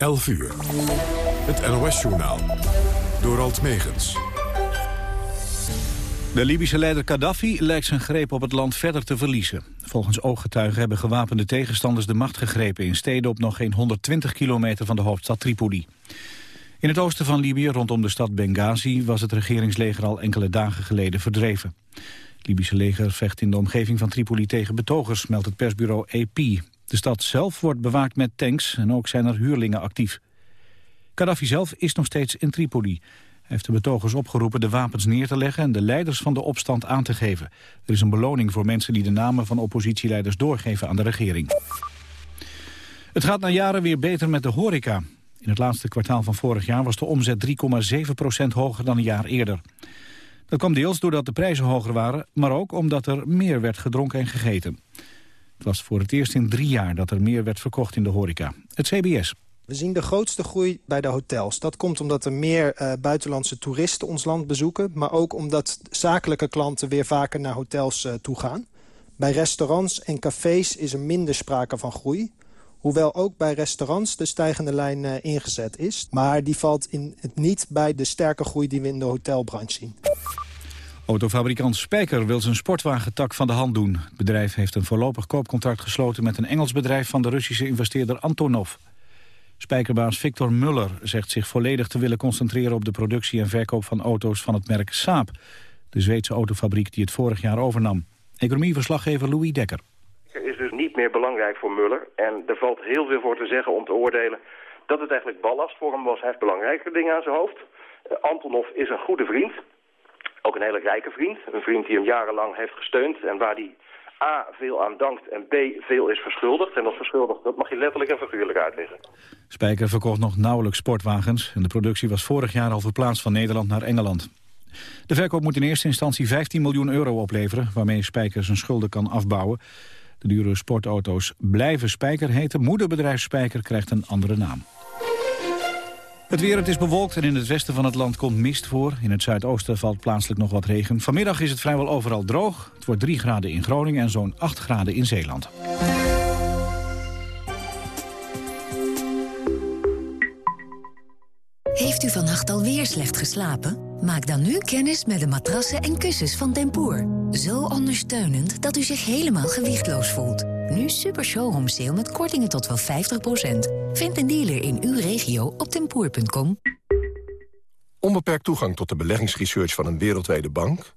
11 uur. Het NOS-journaal. Door Alt Megens. De Libische leider Gaddafi lijkt zijn greep op het land verder te verliezen. Volgens ooggetuigen hebben gewapende tegenstanders de macht gegrepen... in steden op nog geen 120 kilometer van de hoofdstad Tripoli. In het oosten van Libië, rondom de stad Benghazi... was het regeringsleger al enkele dagen geleden verdreven. Het Libische leger vecht in de omgeving van Tripoli tegen betogers... meldt het persbureau AP. De stad zelf wordt bewaakt met tanks en ook zijn er huurlingen actief. Gaddafi zelf is nog steeds in Tripoli. Hij heeft de betogers opgeroepen de wapens neer te leggen... en de leiders van de opstand aan te geven. Er is een beloning voor mensen die de namen van oppositieleiders doorgeven aan de regering. Het gaat na jaren weer beter met de horeca. In het laatste kwartaal van vorig jaar was de omzet 3,7% hoger dan een jaar eerder. Dat kwam deels doordat de prijzen hoger waren, maar ook omdat er meer werd gedronken en gegeten. Het was voor het eerst in drie jaar dat er meer werd verkocht in de horeca. Het CBS. We zien de grootste groei bij de hotels. Dat komt omdat er meer uh, buitenlandse toeristen ons land bezoeken... maar ook omdat zakelijke klanten weer vaker naar hotels uh, toe gaan. Bij restaurants en cafés is er minder sprake van groei. Hoewel ook bij restaurants de stijgende lijn uh, ingezet is. Maar die valt in het niet bij de sterke groei die we in de hotelbranche zien. Autofabrikant Spijker wil zijn sportwagentak van de hand doen. Het bedrijf heeft een voorlopig koopcontract gesloten met een Engels bedrijf van de Russische investeerder Antonov. Spijkerbaas Victor Muller zegt zich volledig te willen concentreren op de productie en verkoop van auto's van het merk Saab. De Zweedse autofabriek die het vorig jaar overnam. Economieverslaggever Louis Dekker. is dus niet meer belangrijk voor Muller en er valt heel veel voor te zeggen om te oordelen dat het eigenlijk ballast voor hem was. Hij heeft belangrijke dingen aan zijn hoofd. Antonov is een goede vriend. Ook een hele rijke vriend. Een vriend die hem jarenlang heeft gesteund en waar hij A, veel aan dankt en B, veel is verschuldigd. En dat verschuldigd, dat mag je letterlijk en figuurlijk uitleggen. Spijker verkocht nog nauwelijks sportwagens... en de productie was vorig jaar al verplaatst van Nederland naar Engeland. De verkoop moet in eerste instantie 15 miljoen euro opleveren... waarmee Spijker zijn schulden kan afbouwen. De dure sportauto's blijven Spijker heten. Moederbedrijf Spijker krijgt een andere naam. Het weer, het is bewolkt en in het westen van het land komt mist voor. In het zuidoosten valt plaatselijk nog wat regen. Vanmiddag is het vrijwel overal droog. Het wordt 3 graden in Groningen en zo'n 8 graden in Zeeland. Heeft u vannacht alweer slecht geslapen? Maak dan nu kennis met de matrassen en kussens van Tempoor. Zo ondersteunend dat u zich helemaal gewichtloos voelt. Nu super showroom sale met kortingen tot wel 50%. Vind een dealer in uw regio op tempoor.com. Onbeperkt toegang tot de beleggingsresearch van een wereldwijde bank...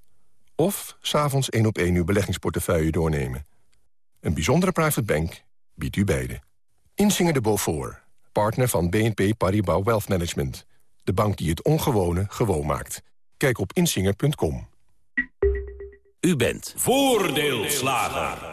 of s'avonds één op één uw beleggingsportefeuille doornemen. Een bijzondere private bank biedt u beide. Insinger de Beaufort, partner van BNP Paribas Wealth Management. De bank die het ongewone gewoon maakt. Kijk op insinger.com. U bent voordeelslager.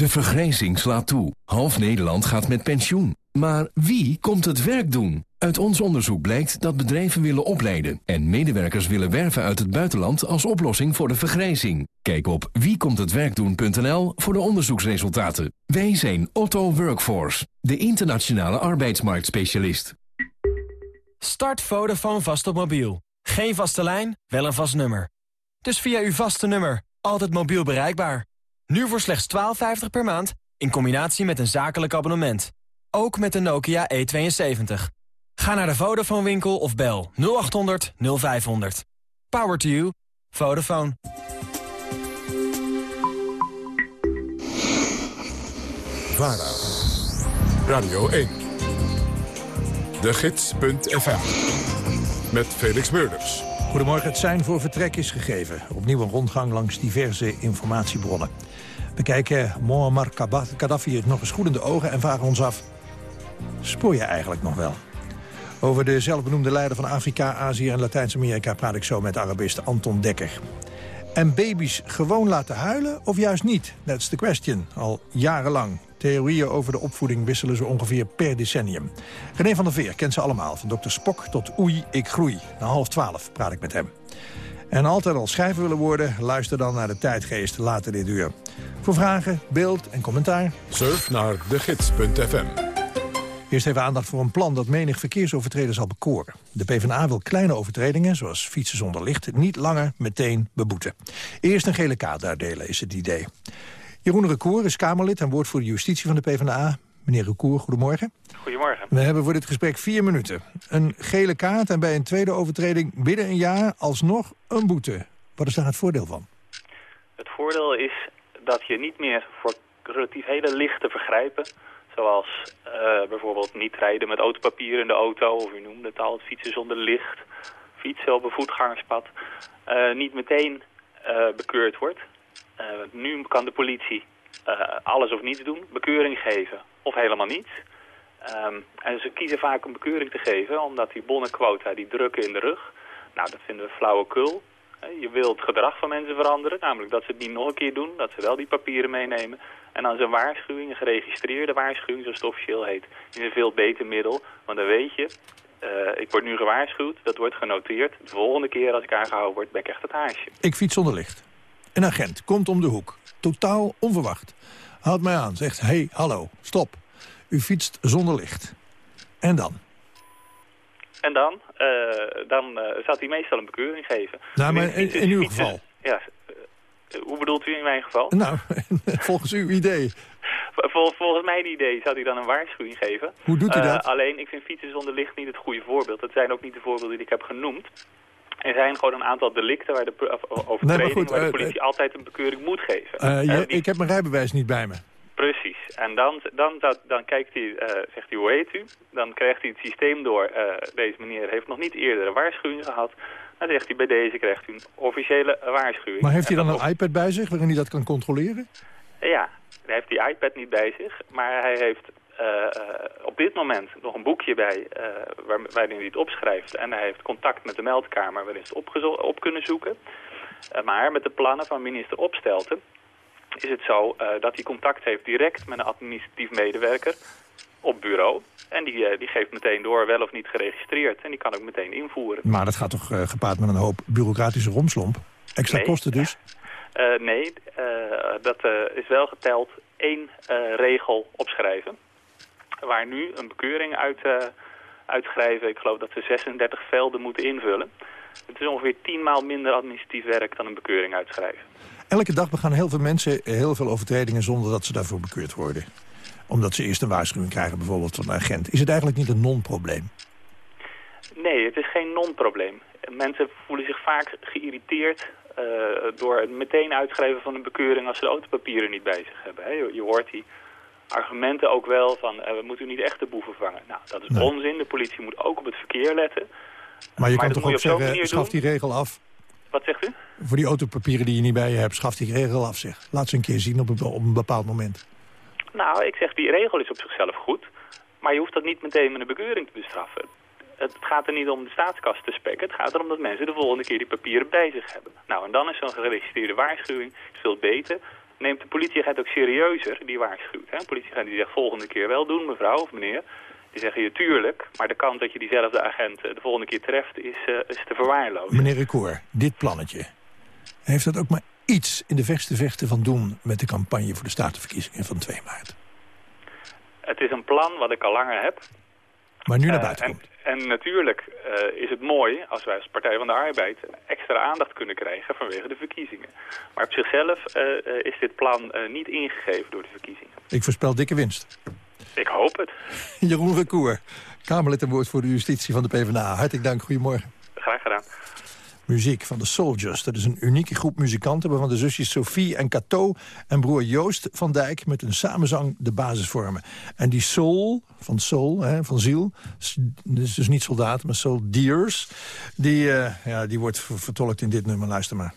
De vergrijzing slaat toe. Half Nederland gaat met pensioen. Maar wie komt het werk doen? Uit ons onderzoek blijkt dat bedrijven willen opleiden... en medewerkers willen werven uit het buitenland als oplossing voor de vergrijzing. Kijk op wiekomthetwerkdoen.nl voor de onderzoeksresultaten. Wij zijn Otto Workforce, de internationale arbeidsmarktspecialist. Start Vodafone vast op mobiel. Geen vaste lijn, wel een vast nummer. Dus via uw vaste nummer, altijd mobiel bereikbaar. Nu voor slechts 12,50 per maand, in combinatie met een zakelijk abonnement. Ook met de Nokia E72. Ga naar de Vodafone winkel of bel 0800 0500. Power to you. Vodafone. VARA. Radio 1. De Gids.fm. Met Felix Meurders. Goedemorgen, het zijn voor vertrek is gegeven. Opnieuw een rondgang langs diverse informatiebronnen. We kijken Muammar Gaddafi nog eens goed in de ogen en vragen ons af... spoor je eigenlijk nog wel? Over de zelfbenoemde leider van Afrika, Azië en Latijns-Amerika... praat ik zo met Arabist Anton Dekker. En baby's gewoon laten huilen of juist niet? That's the question, al jarenlang. Theorieën over de opvoeding wisselen zo ongeveer per decennium. René van der Veer kent ze allemaal, van dokter Spok tot Oei, ik groei. Na half twaalf praat ik met hem. En altijd al schrijver willen worden, luister dan naar de tijdgeest later dit uur. Voor vragen, beeld en commentaar... Surf naar degids.fm. Eerst even aandacht voor een plan dat menig verkeersovertreder zal bekoren. De PvdA wil kleine overtredingen, zoals fietsen zonder licht... niet langer meteen beboeten. Eerst een gele kaart uitdelen is het idee. Jeroen Recour is Kamerlid en woordvoerder justitie van de PvdA. Meneer Recour, goedemorgen. Goedemorgen. We hebben voor dit gesprek vier minuten. Een gele kaart en bij een tweede overtreding binnen een jaar alsnog een boete. Wat is daar het voordeel van? Het voordeel is dat je niet meer voor relatief hele lichte vergrijpen... zoals uh, bijvoorbeeld niet rijden met autopapier in de auto... of u noemde het al, fietsen zonder licht, fietsen op een voetgangerspad... Uh, niet meteen uh, bekeurd wordt. nu kan de politie alles of niets doen, bekeuring geven of helemaal niets... Um, en ze kiezen vaak een bekeuring te geven, omdat die bonnenquota die drukken in de rug. Nou, dat vinden we flauwekul. Je wilt het gedrag van mensen veranderen, namelijk dat ze het niet nog een keer doen, dat ze wel die papieren meenemen. En dan een waarschuwing, een geregistreerde waarschuwing, zoals het officieel heet, is een veel beter middel. Want dan weet je, uh, ik word nu gewaarschuwd, dat wordt genoteerd. De volgende keer als ik aangehouden word, ben ik echt het haasje. Ik fiets zonder licht. Een agent komt om de hoek, totaal onverwacht. Houdt mij aan, zegt, hey, hallo, stop. U fietst zonder licht. En dan? En dan? Uh, dan uh, zou hij meestal een bekeuring geven. Nou, maar in, in uw geval? Ja, uh, hoe bedoelt u in mijn geval? Nou, volgens uw idee. Vol, volgens mijn idee zou hij dan een waarschuwing geven. Hoe doet u dat? alleen, ik vind fietsen zonder licht niet het goede voorbeeld. Dat zijn ook niet de voorbeelden die ik heb genoemd. Er zijn gewoon een aantal delicten waar de, overtredingen nee, goed, waar de politie altijd een bekeuring moet geven. Je, ik heb mijn rijbewijs niet bij me. Precies. En dan, dan, dan kijkt hij, uh, zegt hij, hoe heet u? Dan krijgt hij het systeem door, deze meneer heeft nog niet eerder een waarschuwing gehad. Dan zegt hij, bij deze krijgt u een officiële waarschuwing. Maar heeft hij dan, dan een iPad bij zich waarin hij dat kan controleren? Ja, hij heeft die iPad niet bij zich, maar hij heeft op dit moment nog een boekje bij waar, waarin hij het opschrijft. En hij heeft contact met de meldkamer waarin ze het op, op kunnen zoeken. maar met de plannen van minister Opstelten is het zo dat hij contact heeft direct met een administratief medewerker op bureau. En die, die geeft meteen door wel of niet geregistreerd. En die kan ook meteen invoeren. Maar dat gaat toch gepaard met een hoop bureaucratische romslomp? Extra nee. kosten dus? nee, dat is wel geteld één regel opschrijven. Waar nu een bekeuring uit, uitschrijven. Ik geloof dat ze 36 velden moeten invullen. Het is ongeveer 10 maal minder administratief werk dan een bekeuring uitschrijven. Elke dag begaan heel veel mensen heel veel overtredingen zonder dat ze daarvoor bekeurd worden. Omdat ze eerst een waarschuwing krijgen bijvoorbeeld van een agent. Is het eigenlijk niet een non-probleem? Nee, het is geen non-probleem. Mensen voelen zich vaak geïrriteerd uh, door het meteen uitschrijven van een bekeuring als ze de autopapieren niet bij zich hebben. Hè. Je, je, hoort die argumenten ook wel van uh, we moeten niet echt de boeven vangen. Nou, dat is nee. onzin. De politie moet ook op het verkeer letten. Maar je maar kan toch ook zeggen, schaf die regel af? Wat zegt u? Voor die autopapieren die je niet bij je hebt, schaf die regel af zeg. Laat ze een keer zien op een, op een bepaald moment. Nou, ik zeg die regel is op zichzelf goed. Maar je hoeft dat niet meteen met een bekeuring te bestraffen. Het gaat er niet om de staatskast te spekken. Het gaat erom dat mensen de volgende keer die papieren bij zich hebben. Nou, en dan is zo'n geregistreerde waarschuwing veel beter. Neemt de politieagent ook serieuzer die waarschuwt. Hè? Een politieagent die zegt volgende keer wel doen, mevrouw of meneer. Die zeggen je tuurlijk, maar de kans dat je diezelfde agent de volgende keer treft is, uh, is te verwaarlozen. Meneer Recour, dit plannetje, heeft dat ook maar iets in de verste vechten van doen... met de campagne voor de statenverkiezingen van 2 maart? Het is een plan wat ik al langer heb. Maar nu naar buiten uh, komt. En, natuurlijk uh, is het mooi als wij als Partij van de Arbeid extra aandacht kunnen krijgen vanwege de verkiezingen. Maar op zichzelf is dit plan niet ingegeven door de verkiezingen. Ik voorspel dikke winst. Ik hoop het. Jeroen Recour, Kamerlid en woord voor de justitie van de PvdA. Hartelijk dank, goedemorgen. Graag gedaan. Muziek van de Soldiers. Dat is een unieke groep muzikanten... waarvan de zusjes Sophie en Cato en broer Joost van Dijk... met een samenzang de basis vormen. En die soul, van soul, hè, van ziel... dus, dus niet soldaten, maar soldiers... die, uh, ja, die wordt vertolkt in dit nummer. Luister maar.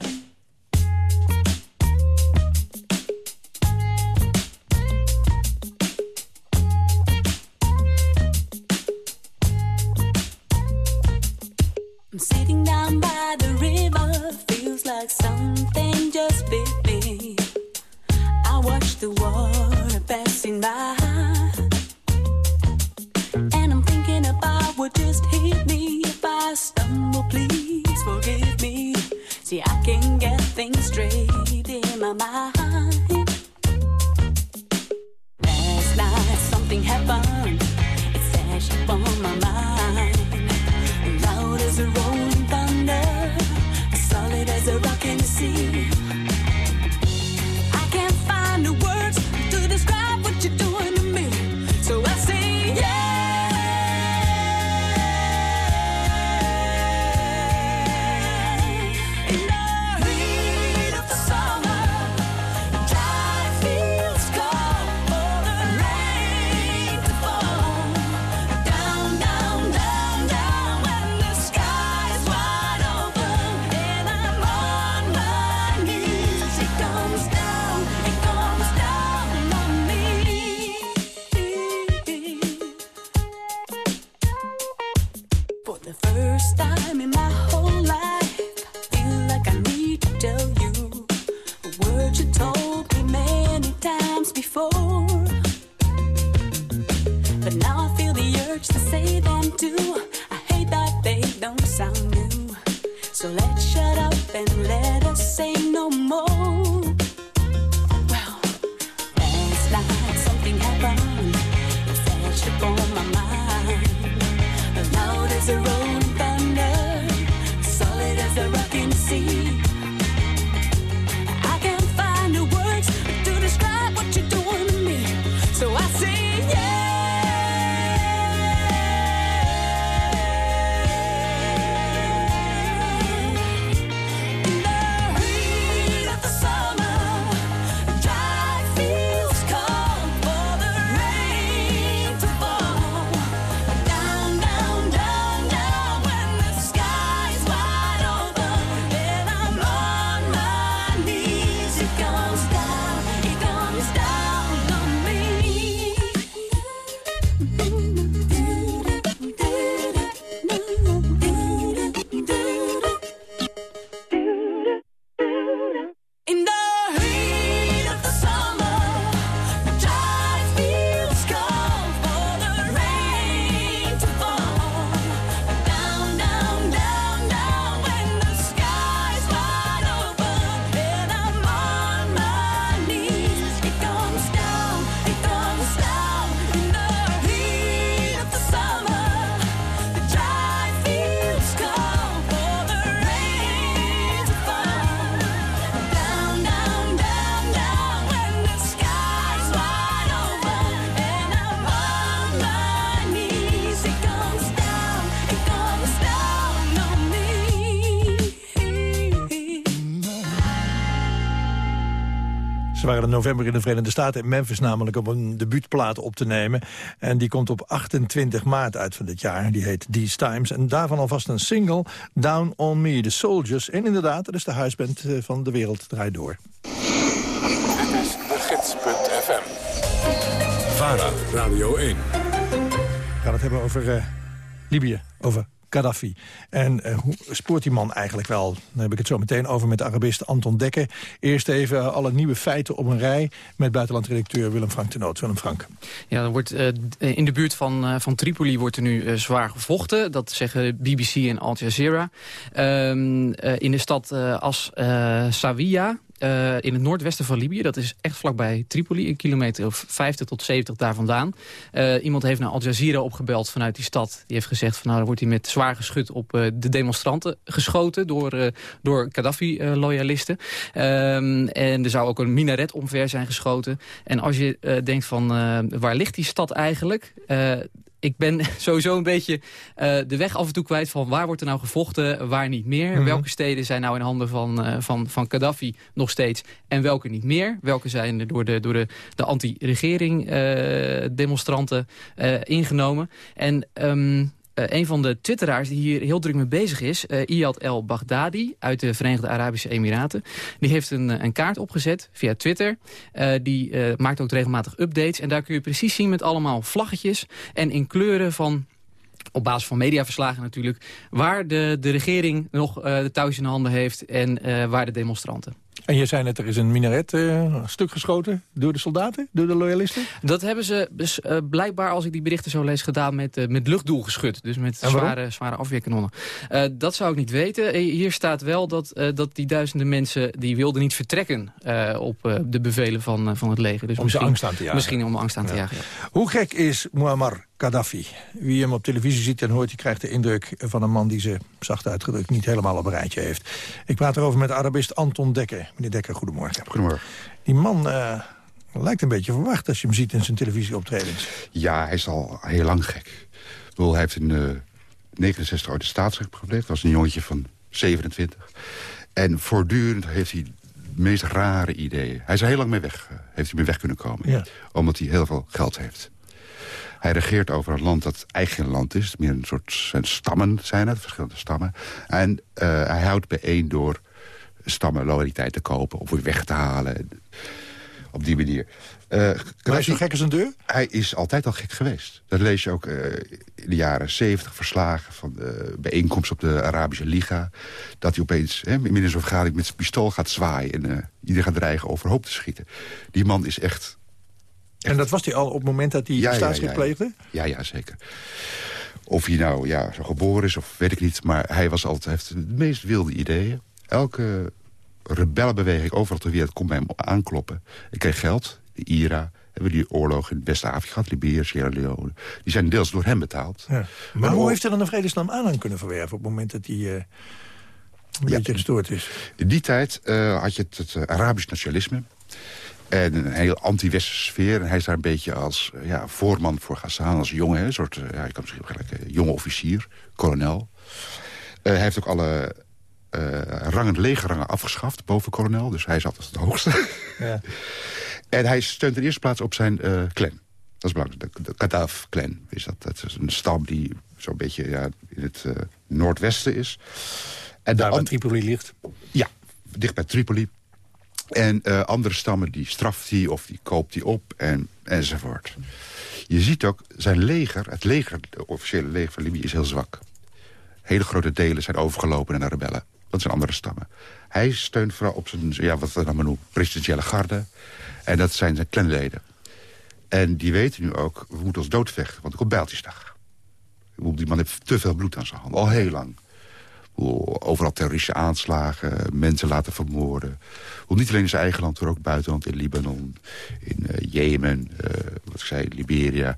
Don't sound new. So let's shut up and let us say no more. Well, last night something happened. It flashed upon my mind. Loud as a rolling In november in de Verenigde Staten in Memphis namelijk om een debuutplaat op te nemen. En die komt op 28 maart uit van dit jaar. Die heet These Times. En daarvan alvast een single, Down on Me, The Soldiers. En inderdaad, dat is de huisband eh, van De Wereld Draait Door. Dit is de gids.fm. VARA, Radio 1. We gaan het hebben over eh, Libië, over Gaddafi. En eh, hoe spoort die man eigenlijk wel? Dan heb ik het zo meteen over met de Arabist Anton Dekker. Eerst even eh, alle nieuwe feiten op een rij... met buitenlandredacteur Willem Frank de Noot. Willem Frank. Ja, er wordt, eh, in de buurt van, van Tripoli wordt er nu zwaar gevochten. Dat zeggen BBC en Al Jazeera. Ehm, eh, in de stad As Sawiya, eh, in het noordwesten van Libië. Dat is echt vlakbij Tripoli, een kilometer of 50 tot 70 daar vandaan. Eh, iemand heeft naar Al Jazeera opgebeld vanuit die stad. Die heeft gezegd van nou, dan wordt hij met zwaar geschut op eh, de demonstranten geschoten door, door Gaddafi-loyalisten. Ehm, en er zou ook een minaret omver zijn geschoten. En als je denkt van waar ligt die stad eigenlijk? Ik ben sowieso een beetje eh, de weg af en toe kwijt van waar wordt er nou gevochten, waar niet meer. Mhm. Welke steden zijn nou in handen van, eh, van, van Gaddafi nog steeds en welke niet meer. Welke zijn er door de, door de, de anti-regering eh, demonstranten ingenomen. En... ehm, eh, een van de twitteraars die hier heel druk mee bezig is... eh Iyad El Baghdadi uit de Verenigde Arabische Emiraten... die heeft een, eh, een kaart opgezet via Twitter. Die maakt ook regelmatig updates. En daar kun je precies zien met allemaal vlaggetjes... en in kleuren van op basis van mediaverslagen natuurlijk... waar de, de regering nog de touwtjes in handen heeft en waar de demonstranten. En je zei net, er is een minaret eh, stuk geschoten door de soldaten, door de loyalisten? Dat hebben ze dus, eh, blijkbaar, als ik die berichten zo lees, gedaan met, eh, met luchtdoelgeschut. Dus met zware, zware afweerkanonnen. Dat zou ik niet weten. Hier staat wel dat, dat die duizenden mensen... die wilden niet vertrekken op de bevelen van, van het leger. Dus Om ze misschien- angst aan te jagen. Misschien om angst aan te jagen, ja. Hoe gek is Muammar Gaddafi? Wie hem op televisie ziet en hoort, die krijgt de indruk van een man die ze, zacht uitgedrukt, niet helemaal op een rijtje heeft. Ik praat erover met Arabist Anton Dekker. Meneer Dekker, goedemorgen. Goedemorgen. Die man eh, lijkt een beetje verwacht als je hem ziet in zijn televisieoptredens. Ja, hij is al heel lang gek. Ik bedoel, hij heeft in eh 69 ooit de staatsrecht gepleegd. Dat was een jongetje van 27. En voortdurend heeft hij de meest rare ideeën. Hij is er heel lang mee weg, eh, heeft hij mee weg kunnen komen. Ja. Omdat hij heel veel geld heeft. Hij regeert over een land dat eigen land is. Meer een soort zijn stammen zijn het, verschillende stammen. En eh, hij houdt bijeen door stammen loyaliteit te kopen of weer weg te halen. Op die manier. Maar hij is zo gek als een deur? hij is altijd al gek geweest. Dat lees je ook eh, in de jaren zeventig verslagen van de bijeenkomst op de Arabische Liga. Dat hij opeens hè, in zo'n vergadering met zijn pistool gaat zwaaien... en eh iedereen gaat dreigen overhoop te schieten. Die man is echt... En dat was hij al op het moment dat hij Ja, ja, staatsgreep ja, pleegde? Ja, ja, zeker. Of hij nou ja, zo geboren is of weet ik niet. Maar hij was altijd, heeft de meest wilde ideeën. Elke rebellenbeweging overal ter wereld kon bij hem aankloppen. Ik kreeg geld, de IRA. Hebben die oorlog in West-Afrika gehad, Libië, Sierra Leone. Die zijn deels door hem betaald. Ja. Maar hoe heeft hij dan een vredesnaam aan kunnen verwerven... op het moment dat hij eh, een beetje gestoord is? In die tijd eh, had je het, het eh, Arabisch nationalisme. En een heel anti-westerse sfeer. En hij is daar een beetje als eh, ja, voorman voor gaan staan. Als jongen, hè, een soort, eh, ja, je kan misschien gelijk uh, jonge officier, kolonel. Eh, hij heeft ook alle eh rangen, legerrangen afgeschaft boven kolonel. Dus hij is altijd het hoogste. Ja. En hij steunt in de eerste plaats op zijn eh, clan. Dat is belangrijk. De, de Gaddafi-clan is dat. Dat is een stam die zo'n beetje ja, in het eh, noordwesten is. En Daar waar Tripoli ligt. Ja, dicht bij Tripoli. En eh, andere stammen die straft hij of die koopt hij op en, enzovoort. Je ziet ook, zijn leger, het leger, de officiële leger van Libië is heel zwak. Hele grote delen zijn overgelopen naar rebellen. Dat zijn andere stammen. Hij steunt vooral op zijn, ja, wat we dan maar noemen, presidentiële garde. En dat zijn zijn clanleden. En die weten nu ook, we moeten ons doodvechten, want er komt Bijltjesdag. Die man heeft te veel bloed aan zijn handen, al heel lang. Overal terroristische aanslagen, mensen laten vermoorden. Bedoel, Niet alleen in zijn eigen land, maar ook buitenland, in Libanon, in eh, Jemen, eh, wat ik zei, Liberia.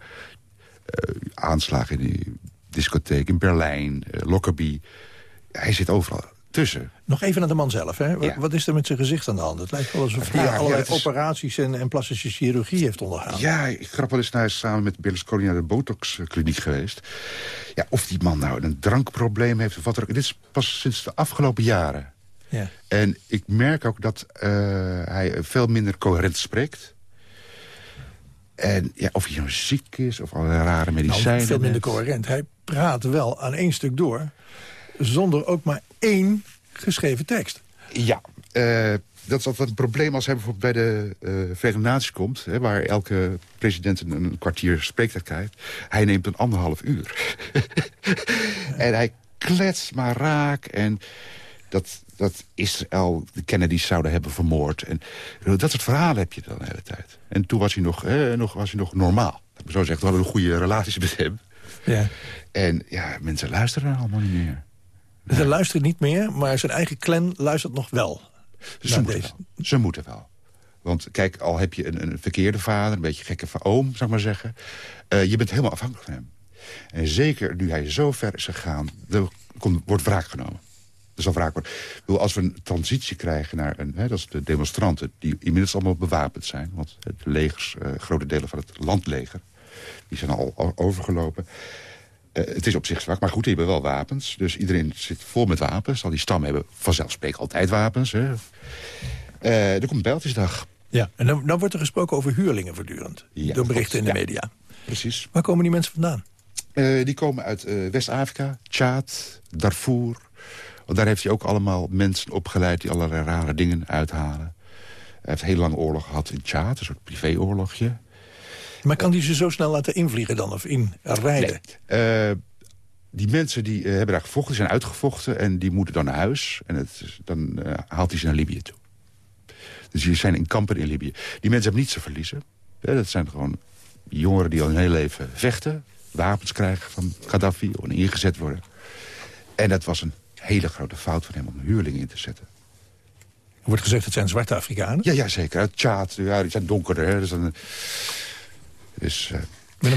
eh, aanslagen in die discotheek in Berlijn, Lockerbie. Hij zit overal tussen. Nog even naar de man zelf. Hè? Wat- Wat is er met zijn gezicht aan de hand? Het lijkt wel alsof hij Ja, allerlei is- operaties en, en plastische chirurgie heeft ondergaan. Ja, ik grap wel eens naar samen met Berlusconi naar de Botox-kliniek geweest. Ja, of die man nou een drankprobleem heeft of wat er ook. Dit is pas sinds de afgelopen jaren. Ja. En ik merk ook dat eh, hij veel minder coherent spreekt. En ja, of hij nou ziek is of allerlei rare medicijnen. Nou, veel minder coherent. Hij praat wel aan één stuk door... zonder ook maar één geschreven tekst. Ja, eh, dat is altijd een probleem als hij bijvoorbeeld bij de eh, Verenigde Naties komt... Hè, waar elke president een, een kwartier spreektijd krijgt. Hij neemt een anderhalf uur. en hij kletst maar raak en dat, dat Israël de Kennedys zouden hebben vermoord. En dat soort verhalen heb je dan de hele tijd. En toen was hij nog, eh, nog, was hij nog normaal. Dat ik zo zeggen, we hadden een goede relaties met hem. Ja. En ja, mensen luisteren allemaal niet meer. Ze luistert niet meer, maar zijn eigen clan luistert nog wel. Ze moeten deze. wel. Ze moeten wel. Want kijk, al heb je een, een verkeerde vader, een beetje gekke va- oom, zou ik maar zeggen. eh, je bent helemaal afhankelijk van hem. En zeker nu hij zo ver is gegaan, er komt, wordt wraak genomen. Er zal wraak worden. Bedoel, als we een transitie krijgen naar een, hè, dat is de demonstranten... die inmiddels allemaal bewapend zijn. Want de legers, eh, grote delen van het landleger... die zijn al overgelopen. Eh, het is op zich zwak, maar goed, die hebben wel wapens. Dus iedereen zit vol met wapens. Al die stammen hebben vanzelfsprekend altijd wapens. Hè. Eh, er komt Bijltjesdag. Ja, en dan, dan wordt er gesproken over huurlingen voortdurend. Ja, door berichten in de Ja. media. Precies. Waar komen die mensen vandaan? Eh, die komen uit West-Afrika, Tjaad, Darfur. Want daar heeft hij ook allemaal mensen opgeleid... die allerlei rare dingen uithalen. Hij heeft heel lang oorlog gehad in Tjaad, een soort privéoorlogje. Maar kan die ze zo snel laten invliegen dan, of inrijden? Eh, die mensen die eh, hebben daar gevochten, die zijn uitgevochten... en die moeten dan naar huis. En het, dan eh, haalt hij ze naar Libië toe. Dus die zijn in kampen in Libië. Die mensen hebben niets te verliezen. Dat zijn gewoon jongeren die al hun hele leven vechten. Wapens krijgen van Gaddafi en ingezet worden. En dat was een hele grote fout van hem om huurlingen in te zetten. Er wordt gezegd dat zijn zwarte Afrikanen. Ja, ja zeker. Uit Tjaad, ja, die zijn donkerder. Hè. Dus, dan, dus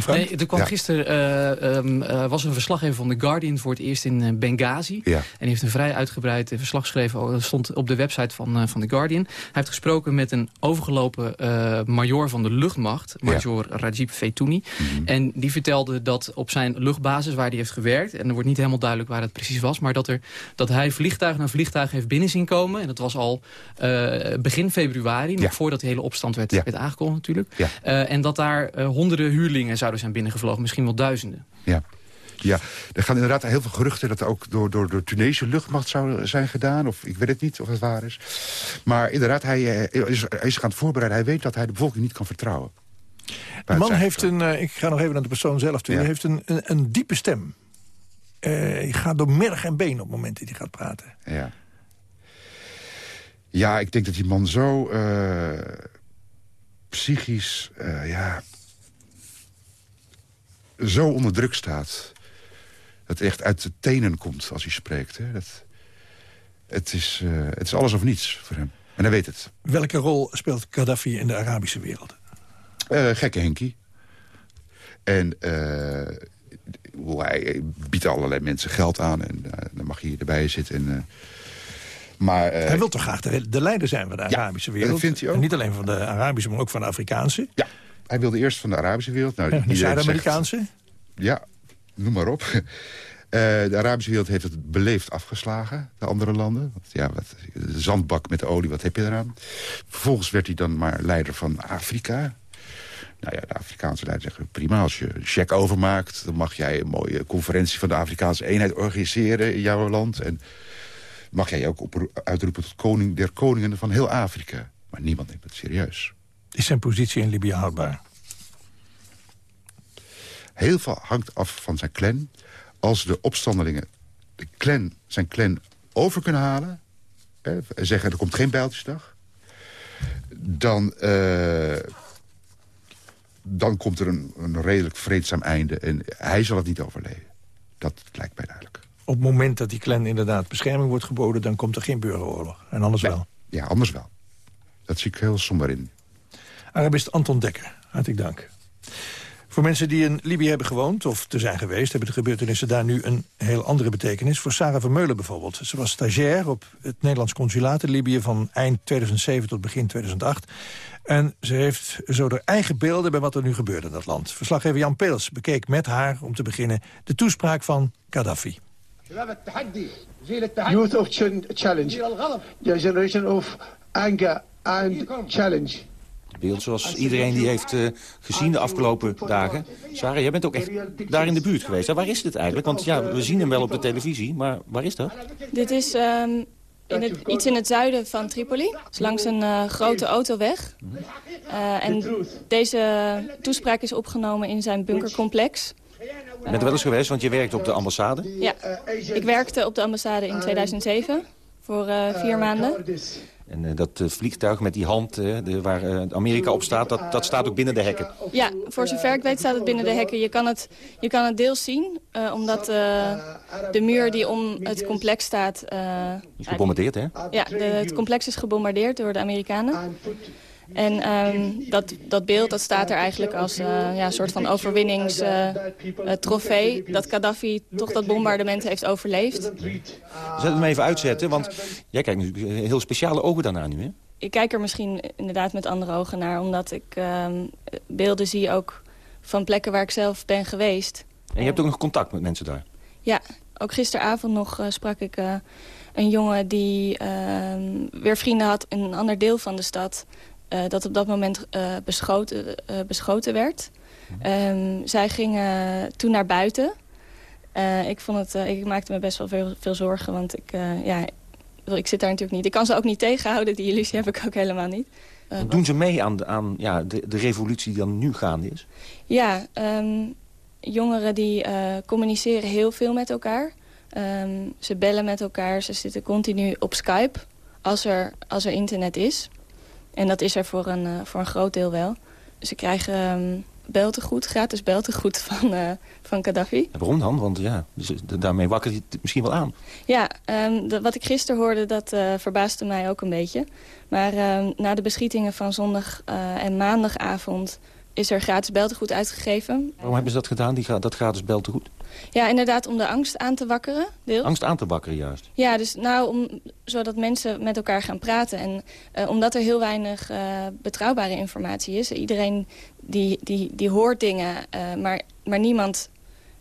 Nee, er kwam Ja. gisteren eh, ehm, eh, was een verslaggever van The Guardian voor het eerst in eh, Benghazi. Ja. En die heeft een vrij uitgebreid verslag geschreven. Dat stond op de website van, van The Guardian. Hij heeft gesproken met een overgelopen major van de luchtmacht. Major Rajib Fetouni. Mhm. En die vertelde dat op zijn luchtbasis waar hij heeft gewerkt... en er wordt niet helemaal duidelijk waar het precies was... maar dat, er, dat hij vliegtuig na vliegtuig heeft binnen zien komen. En dat was al begin februari. Nog voordat de hele opstand werd, werd aangekondigd natuurlijk. En dat daar honderden huurlingen zouden zijn binnengevlogen. Misschien wel duizenden. Ja. Ja, er gaan inderdaad heel veel geruchten dat er ook door, door, door Tunesische luchtmacht zou zijn gedaan. Of ik weet het niet of het waar is. Maar inderdaad, hij, eh, is, hij is zich aan het voorbereiden. Hij weet dat hij de bevolking niet kan vertrouwen. De man heeft een, eh, ik ga nog even naar de persoon zelf toe, Ja. die heeft een, een, een diepe stem. Eh hij gaat door merg en been op het moment dat hij gaat praten. Ja. Ja, ik denk dat die man zo eh, psychisch, eh, ja, zo onder druk staat. Dat echt uit de tenen komt als hij spreekt. Hè. Dat, het, is, eh, het is alles of niets voor hem. En hij weet het. Welke rol speelt Gaddafi in de Arabische wereld? Eh, gekke Henkie. En eh, hij biedt allerlei mensen geld aan. En dan mag hij erbij zitten. En, maar, hij wil toch graag de, de leider zijn van de Ja, Arabische dat wereld? vindt hij ook. En niet alleen van de Arabische, maar ook van de Afrikaanse. Ja, hij wilde eerst van de Arabische wereld. Nou, Ja, de Zuid-Amerikaanse? zegt- Ja, noem maar op. Eh, de Arabische wereld heeft het beleefd afgeslagen, de andere landen. Want ja, wat, de zandbak met de olie, wat heb je eraan? Vervolgens werd hij dan maar leider van Afrika. Nou ja, de Afrikaanse leider zeggen, prima, als je een cheque overmaakt... dan mag jij een mooie conferentie van de Afrikaanse eenheid organiseren in jouw land. En mag jij je ook uitroepen tot koning der koningen van heel Afrika. Maar niemand neemt het serieus. Is zijn positie in Libië houdbaar? Heel veel hangt af van zijn clan. Als de opstandelingen de clan, zijn clan over kunnen halen... Hè, en zeggen er komt geen bijltjesdag... dan, eh, dan komt er een, een redelijk vreedzaam einde. En hij zal het niet overleven. Dat lijkt mij duidelijk. Op het moment dat die clan inderdaad bescherming wordt geboden... dan komt er geen burgeroorlog. En anders wel. Ja, anders wel. Dat zie ik heel somber in. Arabist Anton Dekker, hartelijk dank. Voor mensen die in Libië hebben gewoond of te zijn geweest... hebben de gebeurtenissen daar nu een heel andere betekenis. Voor Sarah Vermeulen bijvoorbeeld. Ze was stagiair op het Nederlands consulaat in Libië... van eind 2007 tot begin 2008. En ze heeft zo haar eigen beelden bij wat er nu gebeurt in dat land. Verslaggever Jan Peels bekeek met haar, om te beginnen... de toespraak van Gaddafi. Youth of ch- challenge. The generation of anger and challenge. Beeld zoals iedereen die heeft eh, gezien de afgelopen dagen. Sarah, jij bent ook echt daar in de buurt geweest. hè? Waar is dit eigenlijk? Want ja, we zien hem wel op de televisie, maar waar is dat? Dit is ehm, in het, iets in het zuiden van Tripoli. Langs een eh, grote autoweg. Eh, en deze toespraak is opgenomen in zijn bunkercomplex. Je bent er wel eens geweest, want je werkt op de ambassade. Ja, ik werkte op de ambassade in 2007 voor eh, vier maanden. En eh, dat eh, vliegtuig met die hand eh, de, waar Amerika op staat, dat, dat staat ook binnen de hekken. Ja, voor zover ik weet staat het binnen de hekken. Je kan het, je kan het deels zien, omdat de muur die om het complex staat... Is gebombardeerd, hè? Ja, de, het complex is gebombardeerd door de Amerikanen. En ehm, dat, dat beeld dat staat er eigenlijk als eh, ja, een soort van overwinningstrofee... dat Gaddafi toch dat bombardement heeft overleefd. Zet hem even uitzetten, want jij kijkt nu eh, heel speciale ogen daarna nu, hè? Ik kijk er misschien inderdaad met andere ogen naar... omdat ik ehm, beelden zie ook van plekken waar ik zelf ben geweest. En je hebt ook nog contact met mensen daar. Ja, ook gisteravond nog eh, sprak ik eh, een jongen die ehm, weer vrienden had in een ander deel van de stad. Eh, dat op dat moment eh, beschoten, eh, beschoten werd. Ehm, zij gingen toen naar buiten. Ik, vond het, ik maakte me best wel veel, veel zorgen, want ik, ja, ik zit daar natuurlijk niet. Ik kan ze ook niet tegenhouden, die illusie heb ik ook helemaal niet. Doen ze mee aan, de, aan ja, de, de revolutie die dan nu gaande is? Ja, ehm, jongeren die communiceren heel veel met elkaar. Ehm, ze bellen met elkaar, ze zitten continu op Skype als er, als er internet is. En dat is er voor een, eh, voor een groot deel wel. Ze krijgen ehm, beltegoed, gratis beltegoed van, eh, van Gaddafi. Waarom dan? Want ja, dus, daarmee wakkert hij het misschien wel aan. Ja, ehm, de- wat ik gisteren hoorde, dat eh, verbaasde mij ook een beetje. Maar ehm, na de beschietingen van zondag eh, en maandagavond is er gratis beltegoed uitgegeven. Waarom hebben ze dat gedaan, die, dat gratis beltegoed? Ja, inderdaad, om de angst aan te wakkeren, deels. Angst aan te wakkeren juist. Ja, dus nou, om, zodat mensen met elkaar gaan praten. En eh, omdat er heel weinig eh, betrouwbare informatie is. Iedereen die, die, die hoort dingen, eh, maar, maar niemand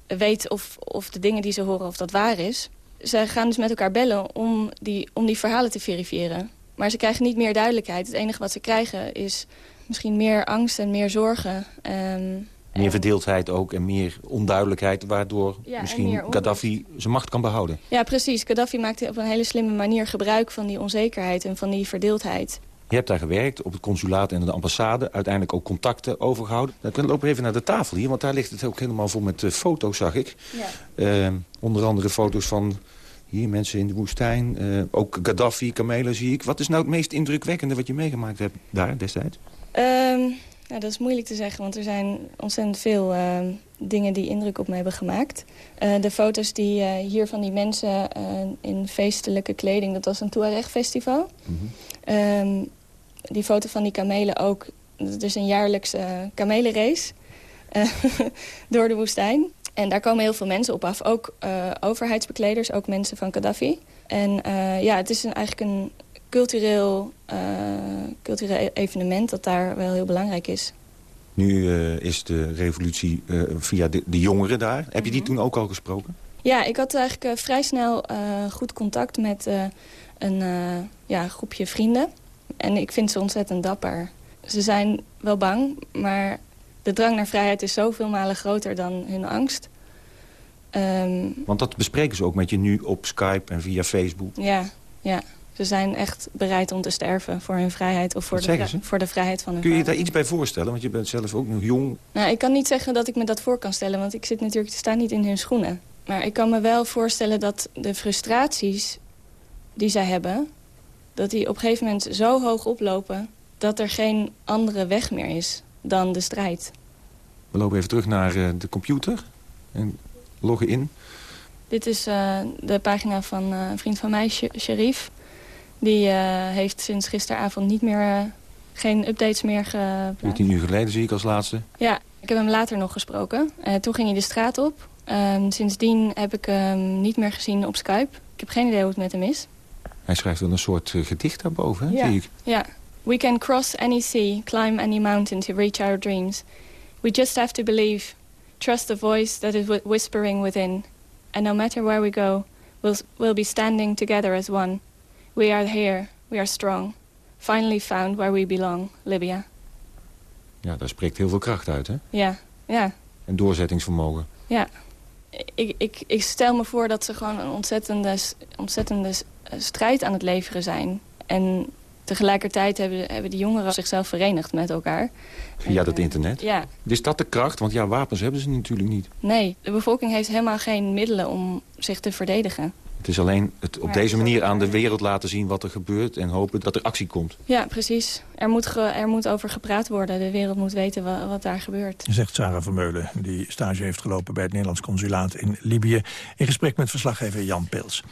weet of, of de dingen die ze horen of dat waar is. Ze gaan dus met elkaar bellen om die, om die verhalen te verifiëren. Maar ze krijgen niet meer duidelijkheid. Het enige wat ze krijgen is misschien meer angst en meer zorgen. Ehm, Meer verdeeldheid ook en meer onduidelijkheid... waardoor Ja, en misschien. Gaddafi zijn macht kan behouden. ja, precies. Gaddafi maakte op een hele slimme manier gebruik van die onzekerheid en van die verdeeldheid. Je hebt daar gewerkt, op het consulaat en de ambassade. Uiteindelijk ook contacten overgehouden. Nou, Dan lopen we even naar de tafel hier, want daar ligt het ook helemaal vol met eh, foto's, zag ik. Eh, onder andere foto's van hier mensen in de woestijn. eh, ook Gaddafi, kamelen zie ik. Wat is nou het meest indrukwekkende wat je meegemaakt hebt daar destijds? Ehm, nou, dat is moeilijk te zeggen, want er zijn ontzettend veel ehm, dingen die indruk op me hebben gemaakt. Eh, de foto's die eh, hier van die mensen eh, in feestelijke kleding, dat was een Touareg-festival. Ehm, die foto van die kamelen ook, dat is een jaarlijkse kamelenrace door de woestijn. En daar komen heel veel mensen op af, ook overheidsbekleders, ook mensen van Gaddafi. En ja, het is een, eigenlijk een cultureel, eh, cultureel evenement dat daar wel heel belangrijk is. Nu eh, is de revolutie eh, via de, de jongeren daar. Heb je die toen ook al gesproken? Ja, ik had eigenlijk vrij snel goed contact met een ja, groepje vrienden. En ik vind ze ontzettend dapper. Ze zijn wel bang, maar de drang naar vrijheid is zoveel malen groter dan hun angst. Ehm, Want dat bespreken ze ook met je nu op Skype en via Facebook. ja, ja, ze zijn echt bereid om te sterven voor hun vrijheid... of voor, de, voor de vrijheid van hun Kun je je daar iets bij voorstellen? Want je bent zelf ook nog jong. Nou, ik kan niet zeggen dat ik me dat voor kan stellen, want ik zit natuurlijk, sta niet in hun schoenen. Maar ik kan me wel voorstellen dat de frustraties die zij hebben, dat die op een gegeven moment zo hoog oplopen dat er geen andere weg meer is dan de strijd. We lopen even terug naar eh, de computer en loggen in. Dit is eh, de pagina van eh, een vriend van mij, Sh- Sherif. Die eh, heeft sinds gisteravond niet meer, eh, geen updates meer geplaatst. 14 uur geleden zie ik als laatste. Ja, ik heb hem later nog gesproken. Eh, toen ging hij de straat op. Ehm, sindsdien heb ik hem niet meer gezien op Skype. Ik heb geen idee hoe het met hem is. Hij schrijft wel een soort gedicht daarboven, hè, Ja. zie ik. Ja. We can cross any sea, climb any mountain to reach our dreams. We just have to believe. Trust the voice that is whi- whispering within. And no matter where we go, we'll, we'll be standing together as one. We are here. We are strong. Finally found where we belong, Libya. Ja, daar spreekt heel veel kracht uit, hè? Ja, ja. En doorzettingsvermogen. Ja, ik, ik, ik stel me voor dat ze gewoon een ontzettende, ontzettende eh, strijd aan het leveren zijn. En tegelijkertijd hebben, hebben de jongeren zichzelf verenigd met elkaar. Via dat internet. Ja, Is dat de kracht? Want ja, wapens hebben ze natuurlijk niet. nee, de bevolking heeft helemaal geen middelen om zich te verdedigen. Het is alleen het op deze manier aan de wereld laten zien wat er gebeurt... en hopen dat er actie komt. Ja, precies. Er moet, ge- er moet over gepraat worden. De wereld moet weten wa- wat daar gebeurt. Zegt Sarah Vermeulen, die stage heeft gelopen bij het Nederlands consulaat in Libië... in gesprek met verslaggever Jan Pils.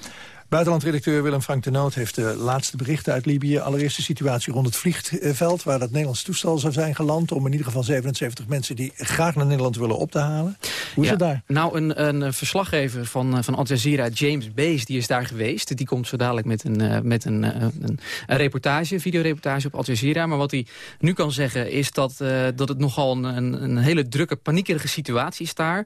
Buitenlandredacteur Willem Frank de Noot heeft de laatste berichten uit Libië. Allereerst de situatie rond het vliegveld waar dat Nederlands toestel zou zijn geland... om in ieder geval 77 mensen die graag naar Nederland willen op te halen. Hoe is Ja, het daar? Nou, een, een verslaggever van, eh, van Al Jazeera, James Bays, die is daar geweest. Die komt zo dadelijk met een, eh, met een, eh, een, een reportage, een videoreportage op Al Jazeera. Maar wat hij nu kan zeggen is dat, dat het nogal een, een, een hele drukke, paniekerige situatie is daar.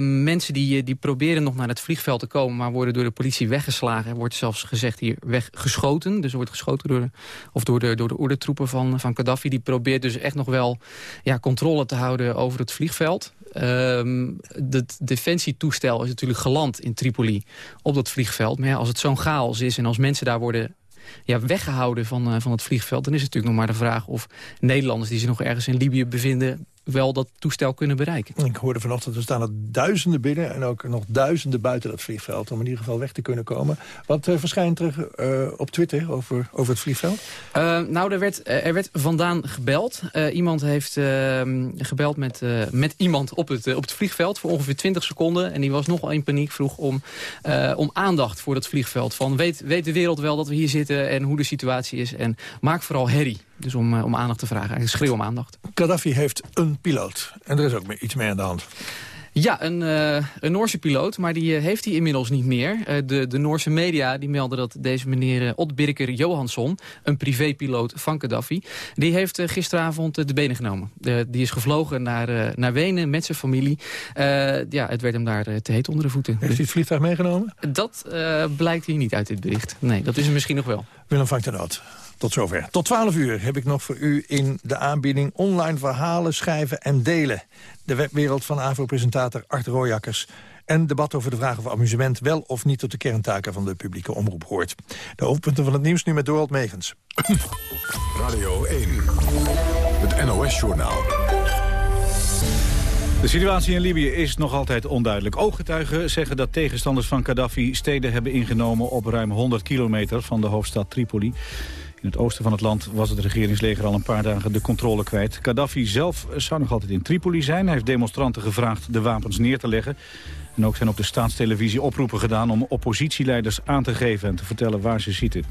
Mensen die, die proberen nog naar het vliegveld te komen, maar worden door de politie weggeslagen. Wordt zelfs gezegd hier weggeschoten. Dus er wordt geschoten door of door de, door de ordentroepen van, van Gaddafi. Die probeert dus echt nog wel ja, controle te houden over het vliegveld. Ehm het defensietoestel is natuurlijk geland in Tripoli op dat vliegveld. Maar ja, als het zo'n chaos is en als mensen daar worden ja, weggehouden van, eh, van het vliegveld... dan is het natuurlijk nog maar de vraag of Nederlanders die zich nog ergens in Libië bevinden wel dat toestel kunnen bereiken. Ik hoorde vanochtend, er staan er duizenden binnen... en ook nog duizenden buiten dat vliegveld... om in ieder geval weg te kunnen komen. Wat eh, verschijnt er eh, op Twitter over, over het vliegveld? Uh, nou, er werd, er werd vandaan gebeld. Iemand heeft gebeld met, met iemand op het, op het vliegveld voor ongeveer 20 seconden. En die was nogal in paniek, vroeg om, om aandacht voor dat vliegveld. Van weet, weet de wereld wel dat we hier zitten en hoe de situatie is. En maak vooral herrie. Dus om, om aandacht te vragen. Eigenlijk schreeuw om aandacht. Gaddafi heeft een piloot. En er is ook iets mee aan de hand. Ja, een, uh, een Noorse piloot, maar die uh, heeft hij inmiddels niet meer. Uh, de, de Noorse media die melden dat deze meneer Ott Birker Johansson... een privépiloot van Gaddafi, die heeft gisteravond de benen genomen. die is gevlogen naar, naar Wenen met zijn familie. ja, het werd hem daar te heet onder de voeten. Heeft hij het vliegtuig meegenomen? Dat blijkt hier niet uit dit bericht. Nee, dat is er misschien nog wel. Willem vangt de noot. Tot zover. Tot 12 uur heb ik nog voor u in de aanbieding online verhalen schrijven en delen. De webwereld van AVRO-presentator Art Rooijakkers. En debat over de vraag of amusement wel of niet tot de kerntaken van de publieke omroep hoort. De hoofdpunten van het nieuws nu met Dorald Megens. Radio 1, het NOS-journaal. De situatie in Libië is nog altijd onduidelijk. Ooggetuigen zeggen dat tegenstanders van Gaddafi steden hebben ingenomen op ruim 100 kilometer van de hoofdstad Tripoli. In het oosten van het land was het regeringsleger al een paar dagen de controle kwijt. Gaddafi zelf zou nog altijd in Tripoli zijn. Hij heeft demonstranten gevraagd de wapens neer te leggen. En ook zijn op de staatstelevisie oproepen gedaan om oppositieleiders aan te geven en te vertellen waar ze zitten.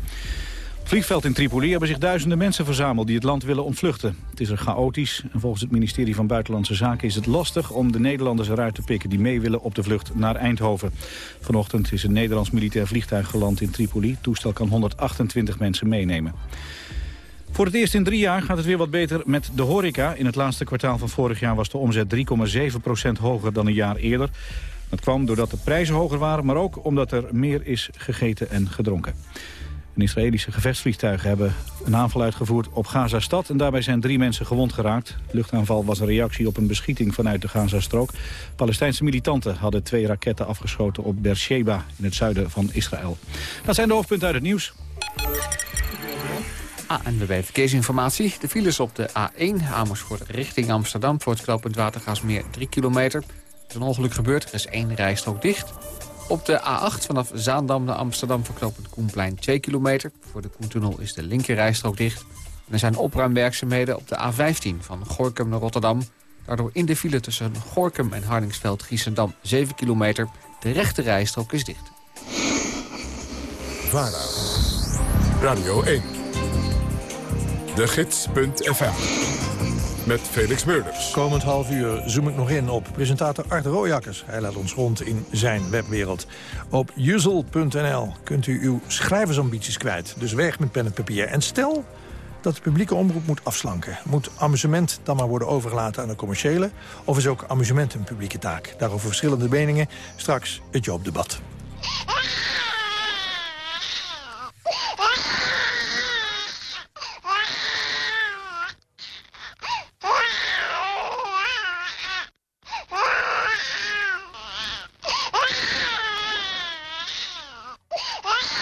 Vliegveld in Tripoli hebben zich duizenden mensen verzameld die het land willen ontvluchten. Het is er chaotisch en volgens het ministerie van Buitenlandse Zaken is het lastig om de Nederlanders eruit te pikken die mee willen op de vlucht naar Eindhoven. Vanochtend is een Nederlands militair vliegtuig geland in Tripoli. Het toestel kan 128 mensen meenemen. Voor het eerst in drie jaar gaat het weer wat beter met de horeca. In het laatste kwartaal van vorig jaar was de omzet 3,7% hoger dan een jaar eerder. Dat kwam doordat de prijzen hoger waren, maar ook omdat er meer is gegeten en gedronken. En Israëlische gevechtsvliegtuigen hebben een aanval uitgevoerd op Gaza-stad... en daarbij zijn drie mensen gewond geraakt. De luchtaanval was een reactie op een beschieting vanuit de Gaza-strook. Palestijnse militanten hadden twee raketten afgeschoten op Beersheba... in het zuiden van Israël. Dat zijn de hoofdpunten uit het nieuws. ANWB Verkeersinformatie. De files op de A1 Amersfoort richting Amsterdam... voor het knooppunt Watergaasmeer 3 kilometer. Er is een ongeluk gebeurd, er is één rijstrook dicht... Op de A8 vanaf Zaandam naar Amsterdam verknopend Koenplein 2 kilometer. Voor de Koentunnel is de linkerrijstrook dicht. Er zijn opruimwerkzaamheden op de A15 van Gorkum naar Rotterdam. Daardoor in de file tussen Gorkum en Hardingsveld-Giessendam 7 kilometer. De rechte rijstrook is dicht. VARA, Radio 1, de gids.fm met Felix Meurders. Komend half uur zoom ik nog in op presentator Art Rooijakkers. Hij laat ons rond in zijn webwereld. Op juzel.nl kunt u uw schrijversambities kwijt. Dus weg met pen en papier. En stel dat de publieke omroep moet afslanken. Moet amusement dan maar worden overgelaten aan de commerciële? Of is ook amusement een publieke taak? Daarover verschillende meningen. Straks het Joopdebat.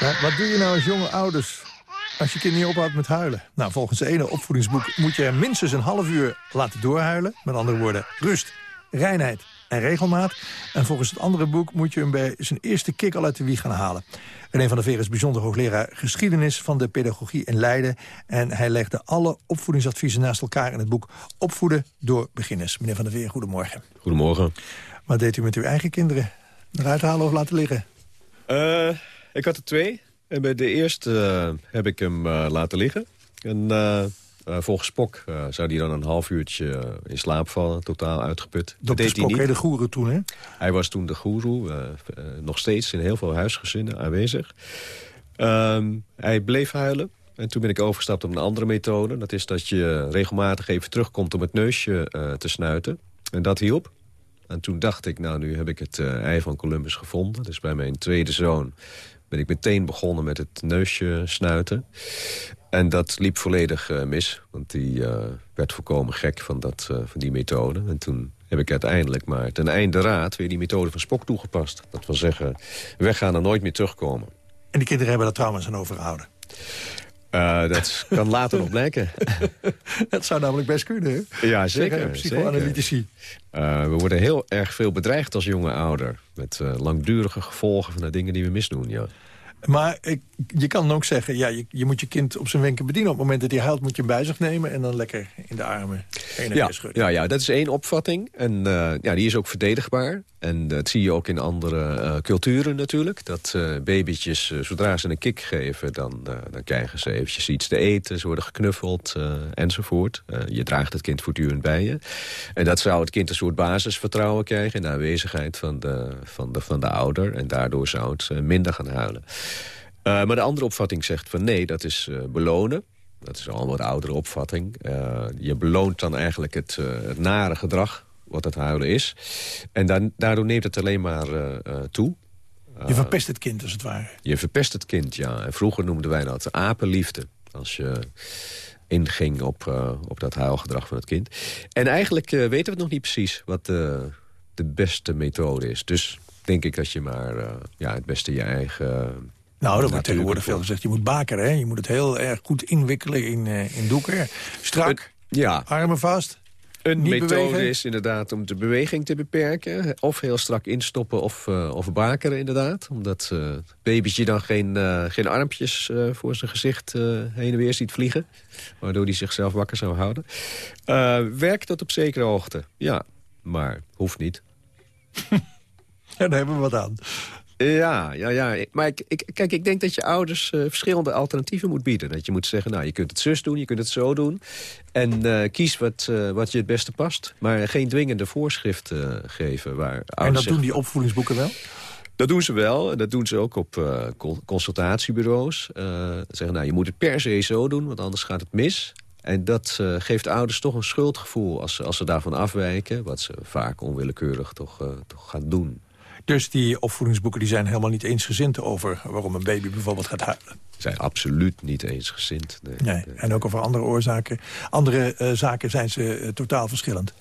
Wat doe je nou als jonge ouders als je kind niet ophoudt met huilen? Nou, volgens het ene opvoedingsboek moet je hem minstens een half uur laten doorhuilen. Met andere woorden, rust, reinheid en regelmaat. En volgens het andere boek moet je hem bij zijn eerste kick al uit de wieg gaan halen. René van der Veer is bijzonder hoogleraar geschiedenis van de pedagogie in Leiden. En hij legde alle opvoedingsadviezen naast elkaar in het boek Opvoeden door beginners. Meneer van der Veer, goedemorgen. Goedemorgen. Wat deed u met uw eigen kinderen? Eruit halen of laten liggen? Uh, ik had er twee. En bij de eerste uh, heb ik hem uh, laten liggen. En uh, volgens Spok zou hij dan een half uurtje in slaap vallen, totaal uitgeput. Dat deed Spok, hij niet. de goeroe toen, hè? Hij was toen de goeroe, nog steeds in heel veel huisgezinnen aanwezig. Um, hij bleef huilen. En toen ben ik overgestapt op een andere methode. Dat is dat je regelmatig even terugkomt om het neusje te snuiten. En dat hielp. En toen dacht ik, nou, nu heb ik het uh, ei van Columbus gevonden. Dus bij mijn tweede zoon ben ik meteen begonnen met het neusje snuiten. En dat liep volledig uh, mis, want die uh, werd volkomen gek van, dat, van die methode. En toen heb ik uiteindelijk maar ten einde raad weer die methode van Spok toegepast. Dat wil zeggen, weggaan en nooit meer terugkomen. En die kinderen hebben daar trauma's aan overgehouden? Eh, dat kan later nog blijken. Dat zou namelijk best kunnen, hè? Ja, zeker. psychoanalytici. zeker. Eh, we worden heel erg veel bedreigd als jonge ouder. Met eh, langdurige gevolgen van de dingen die we misdoen, ja. Maar ik, je kan ook zeggen, ja, je, je moet je kind op zijn wenken bedienen. Op het moment dat hij huilt moet je hem bij zich nemen... en dan lekker in de armen heen en Ja, schudden. ja, ja, dat is één opvatting. En eh, ja, die is ook verdedigbaar. En dat zie je ook in andere eh, culturen natuurlijk. Dat eh, babytjes, eh, zodra ze een kick geven... Dan, eh, dan krijgen ze eventjes iets te eten. Ze worden geknuffeld eh, enzovoort. Eh, je draagt het kind voortdurend bij je. En dat zou het kind een soort basisvertrouwen krijgen... in de aanwezigheid van de, van de, van de ouder. En daardoor zou het eh, minder gaan huilen. Eh, maar de andere opvatting zegt van nee, dat is eh, belonen. Dat is al een wat oudere opvatting. Eh, je beloont dan eigenlijk het, het nare gedrag wat het huilen is. En dan, daardoor neemt het alleen maar toe. Je verpest het kind, als het ware. Je verpest het kind, ja. En vroeger noemden wij dat apenliefde. Als je inging op, op dat huilgedrag van het kind. En eigenlijk weten we het nog niet precies wat de, de beste methode is. Dus denk ik dat je maar ja, het beste je eigen... Nou, er wordt tegenwoordig veel gezegd, je moet bakeren. Hè? Je moet het heel erg goed inwikkelen in, eh, in doeken. Strak, ja. armen vast. Een niet methode bewegen. is inderdaad om de beweging te beperken. Of heel strak instoppen of, eh, of bakeren inderdaad. Omdat eh het babytje dan geen, eh, geen armpjes eh, voor zijn gezicht eh, heen en weer ziet vliegen. Waardoor hij zichzelf wakker zou houden. Eh, werkt dat op zekere hoogte? Ja, maar hoeft niet. Ja, daar hebben we wat aan. Ja, ja, ja. Maar ik, ik, kijk, ik denk dat je ouders eh, verschillende alternatieven moet bieden. Dat je moet zeggen, nou, je kunt het zus doen, je kunt het zo doen. En eh, kies wat, eh, wat je het beste past. Maar geen dwingende voorschriften geven. Waar En ouders dat doen die opvoedingsboeken wel? dat doen ze wel. En dat doen ze ook op con- consultatiebureaus. Eh, zeggen, nou, je moet het per se zo doen, want anders gaat het mis. En dat geeft ouders toch een schuldgevoel als, ze- als ze daarvan afwijken. Wat ze vaak onwillekeurig toch, toch gaan doen. Dus die opvoedingsboeken die zijn helemaal niet eensgezind over waarom een baby bijvoorbeeld gaat huilen. Zijn absoluut niet eensgezind. Nee. Nee, en ook over andere oorzaken. Andere eh, zaken zijn ze eh, totaal verschillend.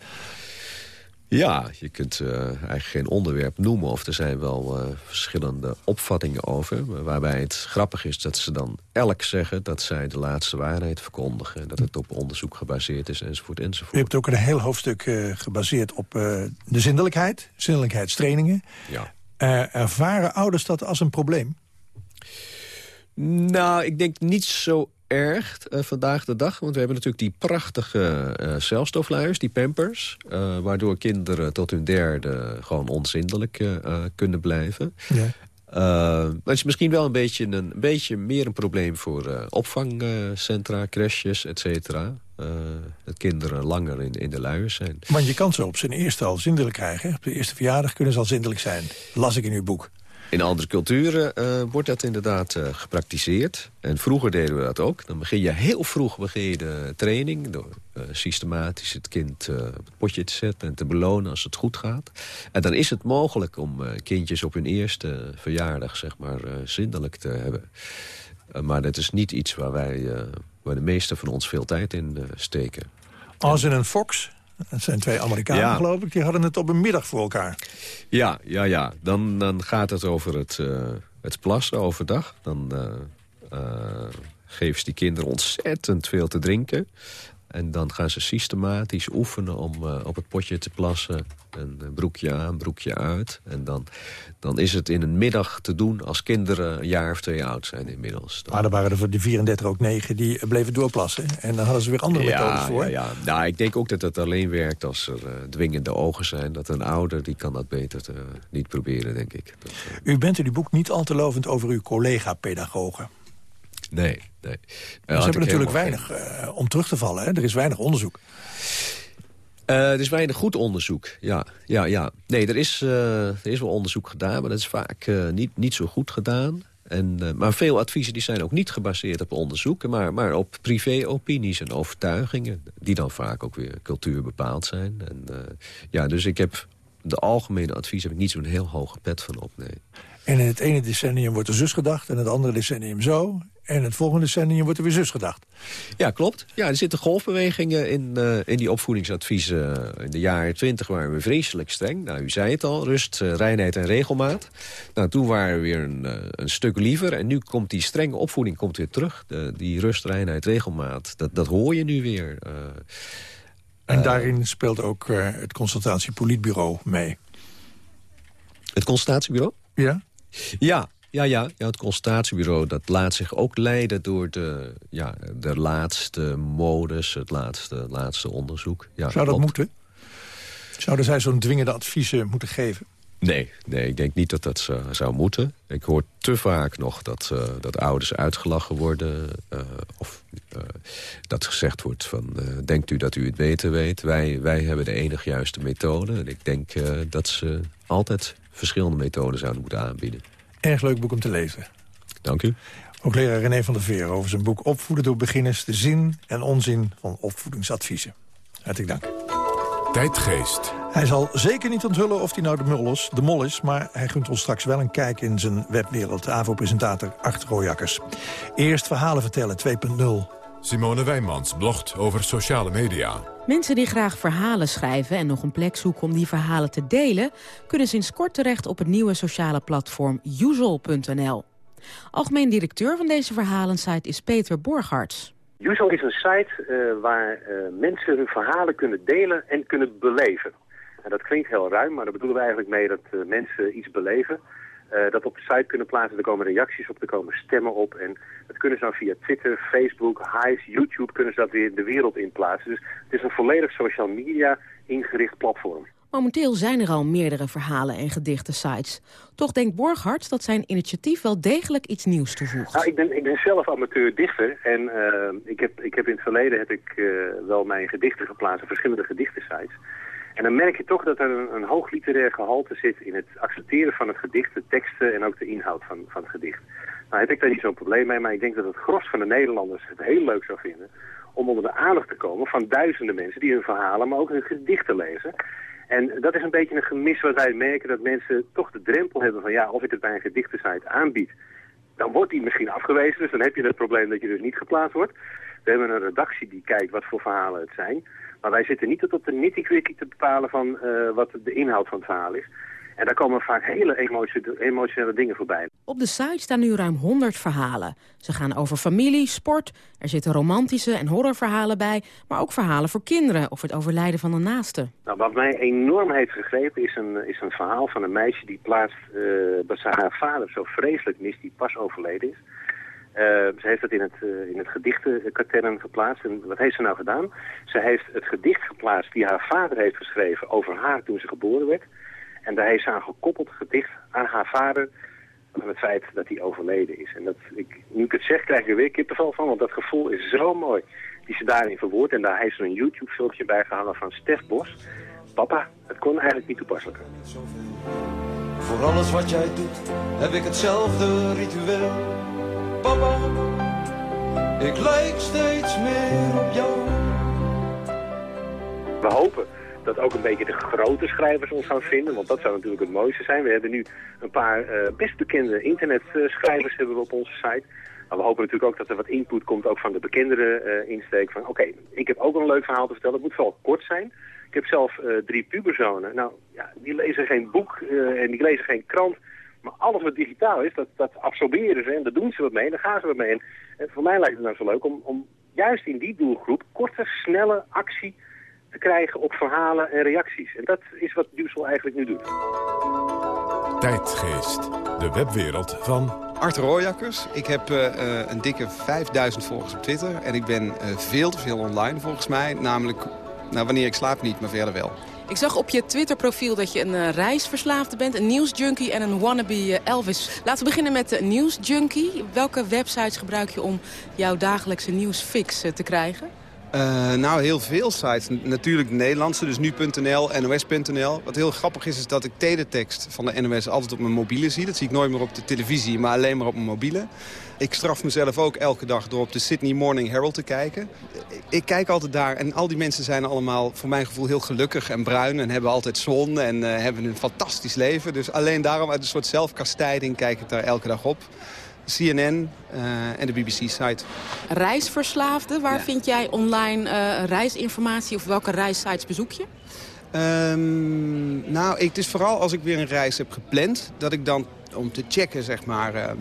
Ja, je kunt eh, eigenlijk geen onderwerp noemen. Of er zijn wel eh, verschillende opvattingen over. Waarbij het grappig is dat ze dan elk zeggen... dat zij de laatste waarheid verkondigen. Dat het op onderzoek gebaseerd is, enzovoort, enzovoort. U hebt ook een heel hoofdstuk eh, gebaseerd op de zindelijkheid, zindelijkheidstrainingen. Ja. Ervaren ouders dat als een probleem? Nou, ik denk niet zo erg eh, vandaag de dag. Want we hebben natuurlijk die prachtige eh celstofluiers, die pampers. eh, waardoor kinderen tot hun derde gewoon onzindelijk kunnen blijven. Ja. Het is misschien wel een beetje, een, een beetje meer een probleem voor opvangcentra, crèches, et cetera. Dat kinderen langer in, in de luiers zijn. Want je kan ze op zijn eerste al zindelijk krijgen. hè? Op de eerste verjaardag kunnen ze al zindelijk zijn. Las ik in uw boek. In andere culturen eh, wordt dat inderdaad eh, gepraktiseerd. En vroeger deden we dat ook. Dan begin je heel vroeg begin je de training... door eh, systematisch het kind op het potje te zetten en te belonen als het goed gaat. En dan is het mogelijk om kindjes op hun eerste verjaardag... zeg maar, zindelijk te hebben. Maar dat is niet iets waar wij... waar de meesten van ons veel tijd in steken. Als in een Fox, dat zijn twee Amerikanen Ja. geloof ik... die hadden het op een middag voor elkaar. Ja, ja, ja. Dan, dan gaat het over het, eh, het plassen overdag. Dan eh eh, geven ze die kinderen ontzettend veel te drinken. En dan gaan ze systematisch oefenen om eh, op het potje te plassen. Een eh, broekje aan, broekje uit. En dan, dan is het in een middag te doen als kinderen een jaar of twee oud zijn inmiddels. Dan- Maar er waren er voor de 34 ook negen die bleven doorplassen. En dan hadden ze weer andere methodes voor. Ja, ja. Nou, ik denk ook dat het alleen werkt als er eh, dwingende ogen zijn. Dat een ouder, die kan dat beter eh, niet proberen, denk ik. Dat, eh, U bent in uw boek niet al te lovend over uw collega-pedagogen. Nee, nee. ze hebben natuurlijk weinig eh, om terug te vallen. Hè? Er is weinig onderzoek. Eh, er is weinig goed onderzoek, ja. ja, ja. Nee, er is, eh, er is wel onderzoek gedaan, maar dat is vaak niet, niet zo goed gedaan. En, maar veel adviezen die zijn ook niet gebaseerd op onderzoek... maar, maar op privé-opinies en overtuigingen... die dan vaak ook weer cultuur bepaald zijn. En, ja, dus ik heb de algemene advies heb ik niet zo'n heel hoge pet van op, nee. En in het ene decennium wordt er zus gedacht... en in het andere decennium zo. En het volgende decennium wordt er weer zus gedacht. Ja, klopt. Ja, er zitten golfbewegingen in, eh, in die opvoedingsadviezen. In de jaren twintig waren we vreselijk streng. Nou, u zei het al, rust, eh, reinheid en regelmaat. Nou, toen waren we weer een, eh, een stuk liever. En nu komt die strenge opvoeding komt weer terug. De, die rust, reinheid, regelmaat, dat, dat hoor je nu weer. eh. En daarin speelt ook eh, het consultatiepolietbureau mee. Het consultatiebureau? Ja? Ja, ja, ja, ja, het consultatiebureau dat laat zich ook leiden door de, ja, de laatste modus, het laatste, laatste onderzoek. Ja, Zou dat klopt. moeten? Zouden zij zo'n dwingende adviezen moeten geven? Nee, nee, ik denk niet dat dat zou, zou moeten. Ik hoor te vaak nog dat, eh, dat ouders uitgelachen worden... eh, of eh, dat gezegd wordt van... denkt u dat u het beter weet? Wij, wij hebben de enige juiste methode. En ik denk dat ze altijd verschillende methoden zouden moeten aanbieden. Erg leuk boek om te lezen. Dank u. Ook leraar René van der Veer over zijn boek Opvoeden door beginners... de zin en onzin van opvoedingsadviezen. Hartelijk dank. Tijdgeest. Hij zal zeker niet onthullen of hij nou de mol is, de mol is... maar hij gunt ons straks wel een kijk in zijn webwereld. AVO-presentator Art Rooijakkers. Eerst verhalen vertellen 2.0. Simone Wijnmans blogt over sociale media. Mensen die graag verhalen schrijven en nog een plek zoeken om die verhalen te delen... kunnen sinds kort terecht op het nieuwe sociale platform Usual.nl. Algemeen directeur van deze verhalensite is Peter Borgarts. Usual is een site eh, waar eh, mensen hun verhalen kunnen delen en kunnen beleven. En dat klinkt heel ruim, maar daar bedoelen we eigenlijk mee dat eh, mensen iets beleven. Eh, dat op de site kunnen plaatsen, er komen reacties op, er komen stemmen op. En dat kunnen ze dan via Twitter, Facebook, Hives, YouTube kunnen ze dat weer de wereld in plaatsen. Dus het is een volledig social media ingericht platform. Momenteel zijn er al meerdere verhalen en gedichten-sites. Toch denkt Borgarts dat zijn initiatief wel degelijk iets nieuws toevoegt. Nou, ik ben, ik ben zelf amateur dichter en eh, ik, heb, ik heb in het verleden heb ik eh, wel mijn gedichten geplaatst op verschillende gedichtensites. En dan merk je toch dat er een, een hoog literair gehalte zit in het accepteren van het gedicht, de teksten en ook de inhoud van, van het gedicht. Nou heb ik daar niet zo'n probleem mee, maar ik denk dat het gros van de Nederlanders het heel leuk zou vinden om onder de aandacht te komen van duizenden mensen die hun verhalen, maar ook hun gedichten lezen. En dat is een beetje een gemis wat wij merken, dat mensen toch de drempel hebben van ja, of ik het bij een gedichtensite aanbied, dan wordt die misschien afgewezen. Dus dan heb je het probleem dat je dus niet geplaatst wordt. We hebben een redactie die kijkt wat voor verhalen het zijn. Maar wij zitten niet tot op de nitty-gritty te bepalen van eh, wat de inhoud van het verhaal is. En daar komen vaak hele emotionele, dingen voorbij. Op de site staan nu ruim 100 verhalen. Ze gaan over familie, sport, er zitten romantische en horrorverhalen bij... maar ook verhalen voor kinderen of het overlijden van een naaste. Nou, wat mij enorm heeft gegrepen is een, is een verhaal van een meisje die plaatst eh, dat ze haar vader zo vreselijk mist, die pas overleden is. Eh, ze heeft het in het, uh, in het gedichtenkatern geplaatst. En wat heeft ze nou gedaan? Ze heeft het gedicht geplaatst die haar vader heeft geschreven over haar toen ze geboren werd. En daar heeft ze aan gekoppeld gedicht aan haar vader van het feit dat hij overleden is. En dat, ik, nu ik het zeg, krijg ik er weer kippenvel van, want dat gevoel is zo mooi die ze daarin verwoordt. En daar heeft ze een YouTube-filmpje bij gehangen van Stef Bos. Papa, het kon eigenlijk niet toepasselijker. Voor alles wat jij doet, heb ik hetzelfde ritueel. Papa, ik lijk steeds meer op jou. We hopen dat ook een beetje de grote schrijvers ons gaan vinden, want dat zou natuurlijk het mooiste zijn. We hebben nu een paar eh, best bekende internetschrijvers hebben we op onze site. Maar we hopen natuurlijk ook dat er wat input komt ook van de bekendere eh, insteek. Van oké, ik heb ook een leuk verhaal te vertellen. Het moet vooral kort zijn. Ik heb zelf eh, drie puberzonen. Nou, ja, die lezen geen boek en die lezen geen krant. Maar alles wat digitaal is, dat, dat absorberen ze en daar doen ze wat mee en daar gaan ze wat mee. En, en voor mij lijkt het nou zo leuk om, om juist in die doelgroep korte, snelle actie te krijgen op verhalen en reacties. En dat is wat Dussel eigenlijk nu doet. Tijdgeest, de webwereld van... Art Rooijakkers. Ik heb eh, eh, een dikke 5000 volgers op Twitter. En ik ben eh, veel te veel online volgens mij. Namelijk, nou, wanneer ik slaap niet, maar verder wel. Ik zag op je Twitter-profiel dat je een eh, reisverslaafde bent, een nieuwsjunkie en een wannabe eh, Elvis. Laten we beginnen met de nieuwsjunkie. Welke websites gebruik je om jouw dagelijkse nieuwsfix eh, te krijgen? Eh, nou, heel veel sites. Natuurlijk de Nederlandse, dus nu.nl, nos.nl. Wat heel grappig is, is dat ik teletext van de NOS altijd op mijn mobiele zie. Dat zie ik nooit meer op de televisie, maar alleen maar op mijn mobiele. Ik straf mezelf ook elke dag door op de Sydney Morning Herald te kijken. Ik kijk altijd daar en al die mensen zijn allemaal voor mijn gevoel heel gelukkig en bruin... en hebben altijd zon en eh, hebben een fantastisch leven. Dus alleen daarom uit een soort zelfkastijding kijk ik daar elke dag op. CNN eh, en de BBC-site. Reisverslaafden, waar vind jij online eh, reisinformatie of welke reissites bezoek je? Ehm, nou, ik, het is vooral als ik weer een reis heb gepland... dat ik dan om te checken, zeg maar, ehm,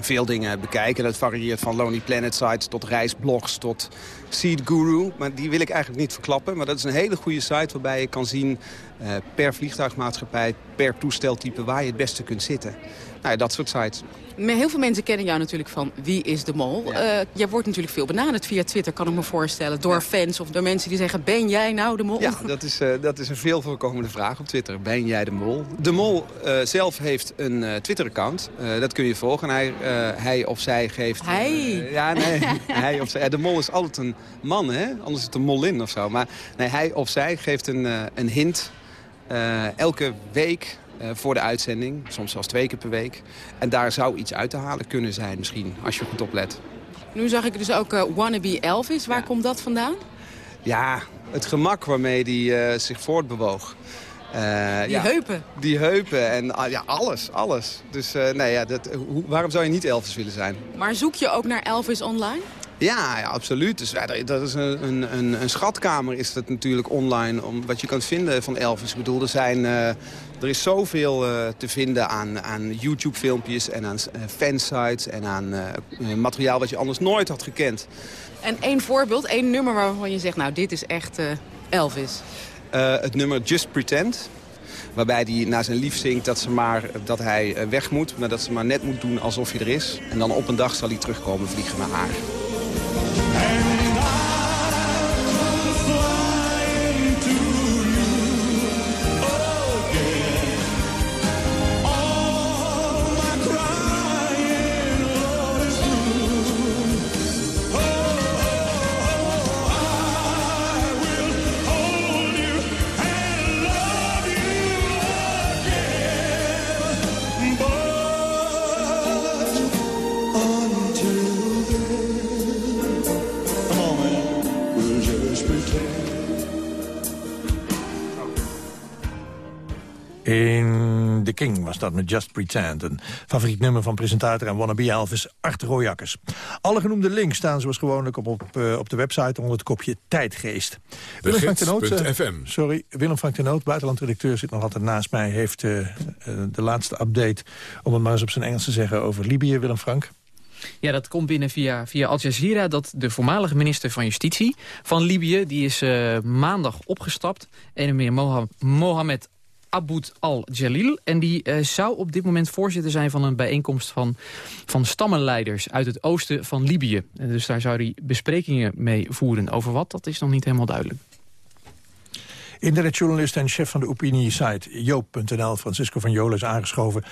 veel dingen bekijk. En dat varieert van Lonely Planet sites tot reisblogs tot Seed Guru. Maar die wil ik eigenlijk niet verklappen. Maar dat is een hele goede site waarbij je kan zien... eh, per vliegtuigmaatschappij, per toesteltype... waar je het beste kunt zitten. Nou, ja, dat soort sites. Maar Heel veel mensen kennen jou natuurlijk van Wie is de Mol. Eh, jij wordt natuurlijk veel benaderd via Twitter, kan ik me voorstellen. Door fans of door mensen die zeggen, ben jij nou de Mol? Ja, dat is, eh, dat is een veel voorkomende vraag op Twitter. Ben jij de mol? De mol eh, zelf heeft een Twitter-account. Dat kun je volgen. Hij, hij of zij geeft... Hij? ja, nee. hij of zij. ja, De mol is altijd een man, hè? Anders is het een molin of zo. Maar nee, hij of zij geeft een, een hint elke week voor de uitzending. Soms zelfs twee keer per week. En daar zou iets uit te halen kunnen zijn misschien, als je goed oplet. Nu zag ik dus ook eh, Wannabe Elvis. Waar komt dat vandaan? Ja, het gemak waarmee hij zich voortbewoog. Eh, Die ja, heupen. Die heupen en ah, ja, alles, alles. Dus eh, nee, ja, dat, hoe, waarom zou je niet Elvis willen zijn? Maar zoek je ook naar Elvis online? Ja, ja absoluut. Dus, ja, dat- is een, een, een, schatkamer is dat natuurlijk online. Om, wat je kan vinden van Elvis. Ik bedoel, er, zijn, eh, er is zoveel eh, te vinden aan, aan YouTube-filmpjes en aan eh, fansites... en aan eh, materiaal wat je anders nooit had gekend. En één voorbeeld, één nummer waarvan je zegt, nou dit is echt Elvis. Het nummer Just Pretend. Waarbij hij naar zijn lief zingt dat, ze maar, dat hij weg moet. Maar dat ze maar net moet doen alsof hij er is. En dan op een dag zal hij terugkomen vliegen naar haar. King was dat met Just Pretend. Een favoriet nummer van presentator en wannabe Elvis Art Royakkers. Alle genoemde links staan zoals gewoonlijk op, op, eh, op de website onder het kopje Tijdgeest. Willem Frank de Noot, sorry, Willem Frank de Noot, buitenlandredacteur, zit nog altijd naast mij. Heeft eh, eh, de laatste update, om het maar eens op zijn Engels te zeggen, over Libië. Willem Frank. Ja, dat komt binnen via, via Al Jazeera dat de voormalige minister van Justitie van Libië... die is eh, maandag opgestapt. En meneer Moha- Mohamed Aboud al-Jalil. En die eh, zou op dit moment voorzitter zijn van een bijeenkomst van, van stammenleiders uit het oosten van Libië. En dus daar zou hij besprekingen mee voeren. Over wat, dat is nog niet helemaal duidelijk. Internetjournalist en chef van de opiniesite Joop.nl, Francisco van Jolen, is aangeschoven.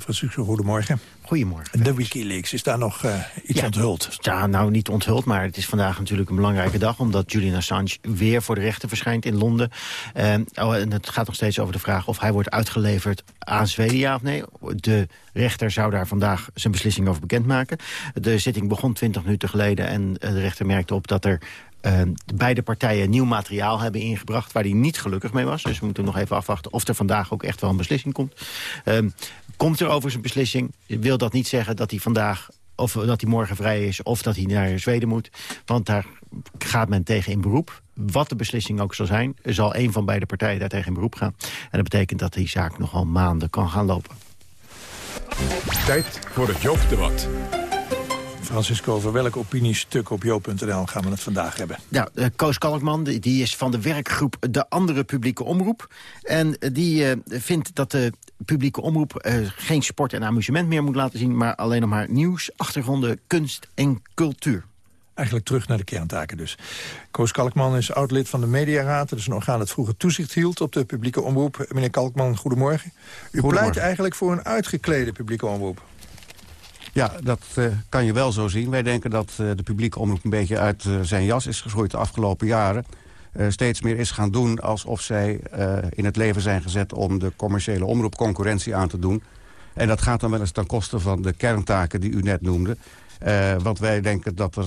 Francisco, goedemorgen. Goedemorgen. De Wikileaks, is daar nog eh, iets Ja. onthuld? Ja, nou niet onthuld, maar het is vandaag natuurlijk een belangrijke dag... omdat Julian Assange weer voor de rechter verschijnt in Londen. Eh, oh, en het gaat nog steeds over de vraag of hij wordt uitgeleverd aan Zweden, ja of nee. De rechter zou daar vandaag zijn beslissing over bekendmaken. De zitting begon 20 minuten geleden en eh, de rechter merkte op dat er... beide partijen nieuw materiaal hebben ingebracht... waar hij niet gelukkig mee was. Dus we moeten nog even afwachten of er vandaag ook echt wel een beslissing komt. Ehm, komt er over zijn beslissing? Wil dat niet zeggen dat hij vandaag of dat hij morgen vrij is, of dat hij naar Zweden moet. Want daar gaat men tegen in beroep. Wat de beslissing ook zal zijn, zal een van beide partijen daar tegen in beroep gaan. En dat betekent dat die zaak nogal maanden kan gaan lopen. Tijd voor het Joop-debat. Francisco, over welk opiniestuk op jo.nl gaan we het vandaag hebben? Nou, eh, Koos Kalkman die is van de werkgroep De Andere Publieke Omroep. En eh, die eh, vindt dat de publieke omroep eh, geen sport en amusement meer moet laten zien... maar alleen nog maar nieuws, achtergronden, kunst en cultuur. Eigenlijk terug naar de kerntaken dus. Koos Kalkman is oud-lid van de Mediaraad. Dat is een orgaan dat vroeger toezicht hield op de publieke omroep. Meneer Kalkman, goedemorgen. U pleit eigenlijk voor een uitgeklede publieke omroep. Ja, dat eh, kan je wel zo zien. Wij denken dat eh, de publieke omroep een beetje uit eh, zijn jas is geschroeid de afgelopen jaren. Steeds meer is gaan doen alsof zij in het leven zijn gezet om de commerciële omroep concurrentie aan te doen. En dat gaat dan wel eens ten koste van de kerntaken die u net noemde. Want wij denken dat er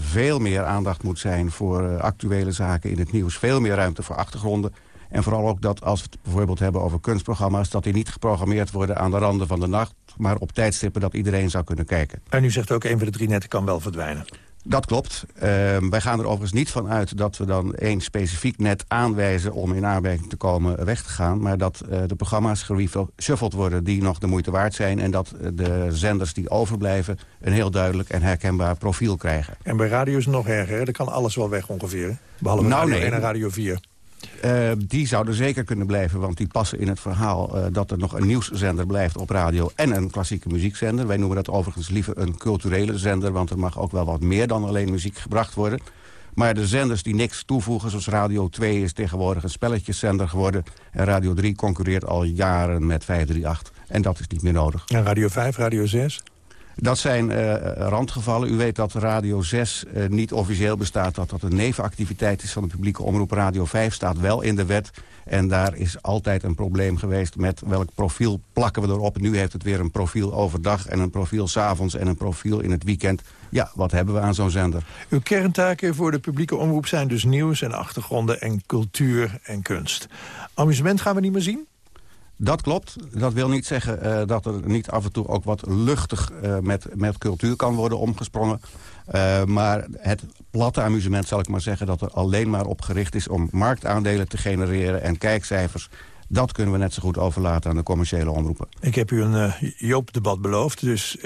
veel meer aandacht moet zijn voor actuele zaken in het nieuws. Veel meer ruimte voor achtergronden. En vooral ook dat als we het bijvoorbeeld hebben over kunstprogramma's... dat die niet geprogrammeerd worden aan de randen van de nacht... maar op tijdstippen dat iedereen zou kunnen kijken. En u zegt ook, een van de drie netten kan wel verdwijnen. Dat klopt. Ehm, wij gaan er overigens niet van uit dat we dan één specifiek net aanwijzen... om in aanmerking te komen weg te gaan. Maar dat eh, de programma's gereshuffeld worden die nog de moeite waard zijn... en dat eh, de zenders die overblijven een heel duidelijk en herkenbaar profiel krijgen. En bij radio is het nog erger, hè? Er kan alles wel weg ongeveer. Behalve Nou, Radio nee. 1 en Radio 4. Eh, die zouden zeker kunnen blijven, want die passen in het verhaal... eh, dat er nog een nieuwszender blijft op radio en een klassieke muziekzender. Wij noemen dat overigens liever een culturele zender... want er mag ook wel wat meer dan alleen muziek gebracht worden. Maar de zenders die niks toevoegen, zoals Radio 2 is tegenwoordig een spelletjeszender geworden... en Radio 3 concurreert al jaren met 538. En dat is niet meer nodig. En Radio 5, Radio 6? Dat zijn eh, randgevallen. U weet dat Radio 6 eh, niet officieel bestaat. Dat dat een nevenactiviteit is van de publieke omroep. Radio 5 staat wel in de wet. En daar is altijd een probleem geweest met welk profiel plakken we erop. Nu heeft het weer een profiel overdag en een profiel s'avonds en een profiel in het weekend. Ja, wat hebben we aan zo'n zender? Uw kerntaken voor de publieke omroep zijn dus nieuws en achtergronden en cultuur en kunst. Amusement gaan we niet meer zien? Dat klopt. Dat wil niet zeggen eh, dat er niet af en toe ook wat luchtig eh, met, met cultuur kan worden omgesprongen. Eh, maar het platte amusement zal ik maar zeggen dat er alleen maar op gericht is om marktaandelen te genereren en kijkcijfers. Dat kunnen we net zo goed overlaten aan de commerciële omroepen. Ik heb u een Joop-debat beloofd, dus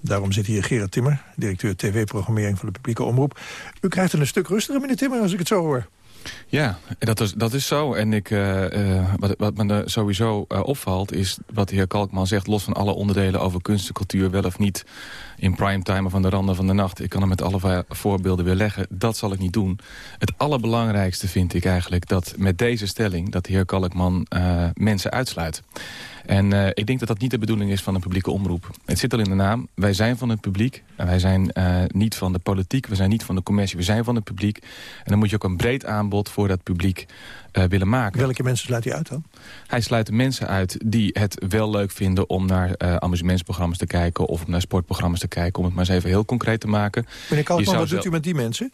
daarom zit hier Gerard Timmer... directeur tv-programmering van de publieke omroep. U krijgt een stuk rustiger, meneer Timmer, als ik het zo hoor. Ja, dat is, dat is zo. En ik, eh, eh, wat, wat me sowieso eh, opvalt is wat de heer Kalkman zegt... los van alle onderdelen over kunst en cultuur wel of niet... in primetime of aan de randen van de nacht. Ik kan hem met alle voorbeelden weer leggen. Dat zal ik niet doen. Het allerbelangrijkste vind ik eigenlijk dat met deze stelling... dat de heer Kalkman mensen uitsluit. En eh, ik denk dat dat niet de bedoeling is van een publieke omroep. Het zit al in de naam. Wij zijn van het publiek. En wij zijn eh, niet van de politiek. We zijn niet van de commercie. We zijn van het publiek. En dan moet je ook een breed aanbod voor dat publiek eh, willen maken. Welke mensen sluit hij uit dan? Hij sluit de mensen uit die het wel leuk vinden om naar amusementsprogramma's te kijken... of naar sportprogramma's te kijken, om het maar eens even heel concreet te maken. Meneer Kalkman, wat doet zelf- u met die mensen?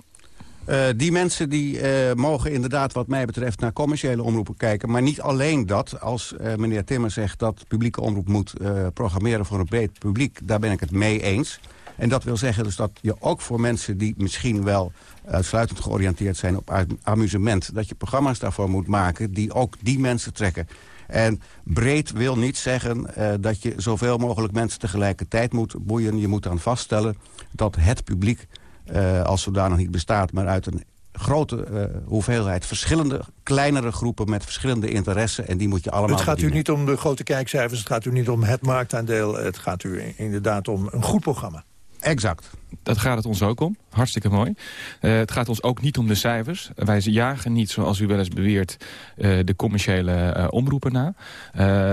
Eh, die mensen die eh, mogen inderdaad wat mij betreft naar commerciële omroepen kijken. Maar niet alleen dat. Als eh, meneer Timmer zegt dat publieke omroep moet programmeren voor een breed publiek. Daar ben ik het mee eens. En dat wil zeggen dus dat je ook voor mensen die misschien wel uitsluitend georiënteerd zijn op amusement... dat je programma's daarvoor moet maken die ook die mensen trekken. En breed wil niet zeggen dat je zoveel mogelijk mensen tegelijkertijd moet boeien. Je moet dan vaststellen dat het publiek eh, als zodanig niet bestaat... maar uit een grote eh, hoeveelheid verschillende kleinere groepen... met verschillende interessen en die moet je allemaal Het gaat u niet om de grote kijkcijfers, het gaat u niet om het marktaandeel... het gaat u inderdaad om een goed programma. Exact. Dat gaat het ons ook om. Hartstikke mooi. Eh, het gaat ons ook niet om de cijfers. Wij jagen niet, zoals u wel eens beweert, eh, de commerciële eh, omroepen na.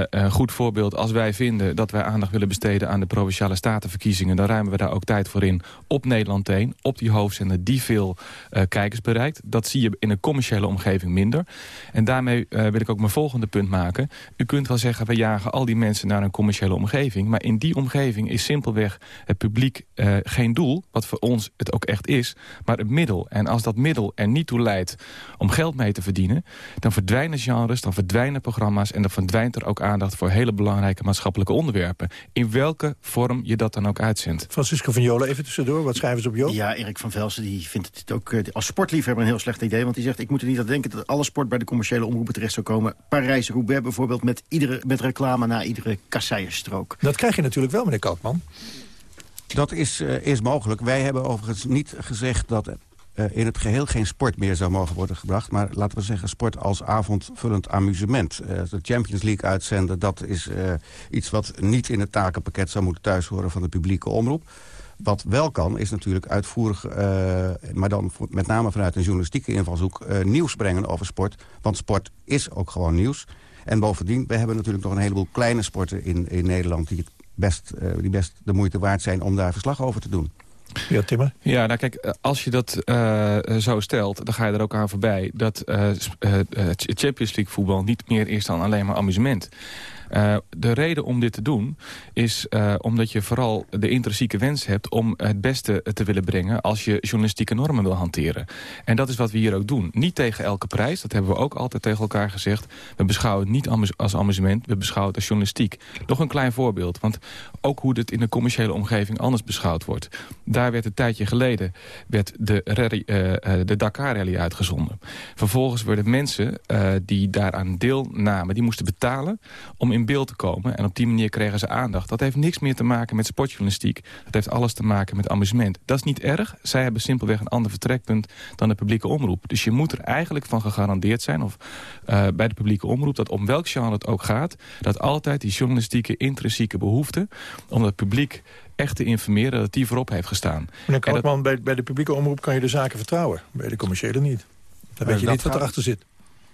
Een goed voorbeeld, als wij vinden dat wij aandacht willen besteden... aan de Provinciale Statenverkiezingen... dan ruimen we daar ook tijd voor in op Nederland 1. Op die hoofdzender die veel kijkers bereikt. Dat zie je in een commerciële omgeving minder. En daarmee wil ik ook mijn volgende punt maken. U kunt wel zeggen, we jagen al die mensen naar een commerciële omgeving. Maar in die omgeving is simpelweg het publiek geen doel... wat voor ons het ook echt is, maar een middel. En als dat middel er niet toe leidt om geld mee te verdienen... dan verdwijnen genres, dan verdwijnen programma's... en dan verdwijnt er ook aandacht voor hele belangrijke maatschappelijke onderwerpen. In welke vorm je dat dan ook uitzendt. Francisco van Jolen, even tussendoor. Wat schrijven ze op Joop? Ja, Erik van Velsen die vindt het ook eh, als sportliefhebber een heel slecht idee. Want die zegt, ik moet er niet aan denken dat alle sport bij de commerciële omroepen terecht zou komen. Parijs-Roubaix bijvoorbeeld met, iedere, met reclame na iedere kasseienstrook. Dat krijg je natuurlijk wel, meneer Kalkman. Dat is, eh, is mogelijk. Wij hebben overigens niet gezegd dat eh, in het geheel geen sport meer zou mogen worden gebracht. Maar laten we zeggen sport als avondvullend amusement. Eh, de Champions League uitzenden, dat is iets wat niet in het takenpakket zou moeten thuishoren van de publieke omroep. Wat wel kan, is natuurlijk uitvoerig, maar dan met name vanuit een journalistieke invalshoek, nieuws brengen over sport. Want sport is ook gewoon nieuws. En bovendien, we hebben natuurlijk nog een heleboel kleine sporten in, in Nederland... Die, het best, eh, die best de moeite waard zijn om daar verslag over te doen. Ja, Timmer? Ja, nou kijk, eh, als je dat eh, zo stelt, dan ga je er ook aan voorbij... dat eh, Champions League voetbal niet meer is dan alleen maar amusement. Eh, de reden om dit te doen is eh, omdat je vooral de intrinsieke wens hebt... om het beste te willen brengen als je journalistieke normen wil hanteren. En dat is wat we hier ook doen. Niet tegen elke prijs, dat hebben we ook altijd tegen elkaar gezegd. We beschouwen het niet als amusement, we beschouwen het als journalistiek. Nog een klein voorbeeld, want ook hoe het in de commerciële omgeving anders beschouwd wordt. Daar werd een tijdje geleden werd de, eh, de Dakar Rally uitgezonden. Vervolgens werden mensen die daaraan deelnamen, die moesten betalen om in beeld te komen. En op die manier kregen ze aandacht. Dat heeft niks meer te maken met sportjournalistiek. Dat heeft alles te maken met amusement. Dat is niet erg. Zij hebben simpelweg een ander vertrekpunt dan de publieke omroep. Dus je moet er eigenlijk van gegarandeerd zijn, of eh, bij de publieke omroep, dat om welk genre het ook gaat, dat altijd die journalistieke intrinsieke behoefte om het publiek echt te informeren, dat die voorop heeft gestaan. Meneer En dat- bij, bij de publieke omroep kan je de zaken vertrouwen. Bij de commerciële niet. Dan weet je dat niet wat erachter zit.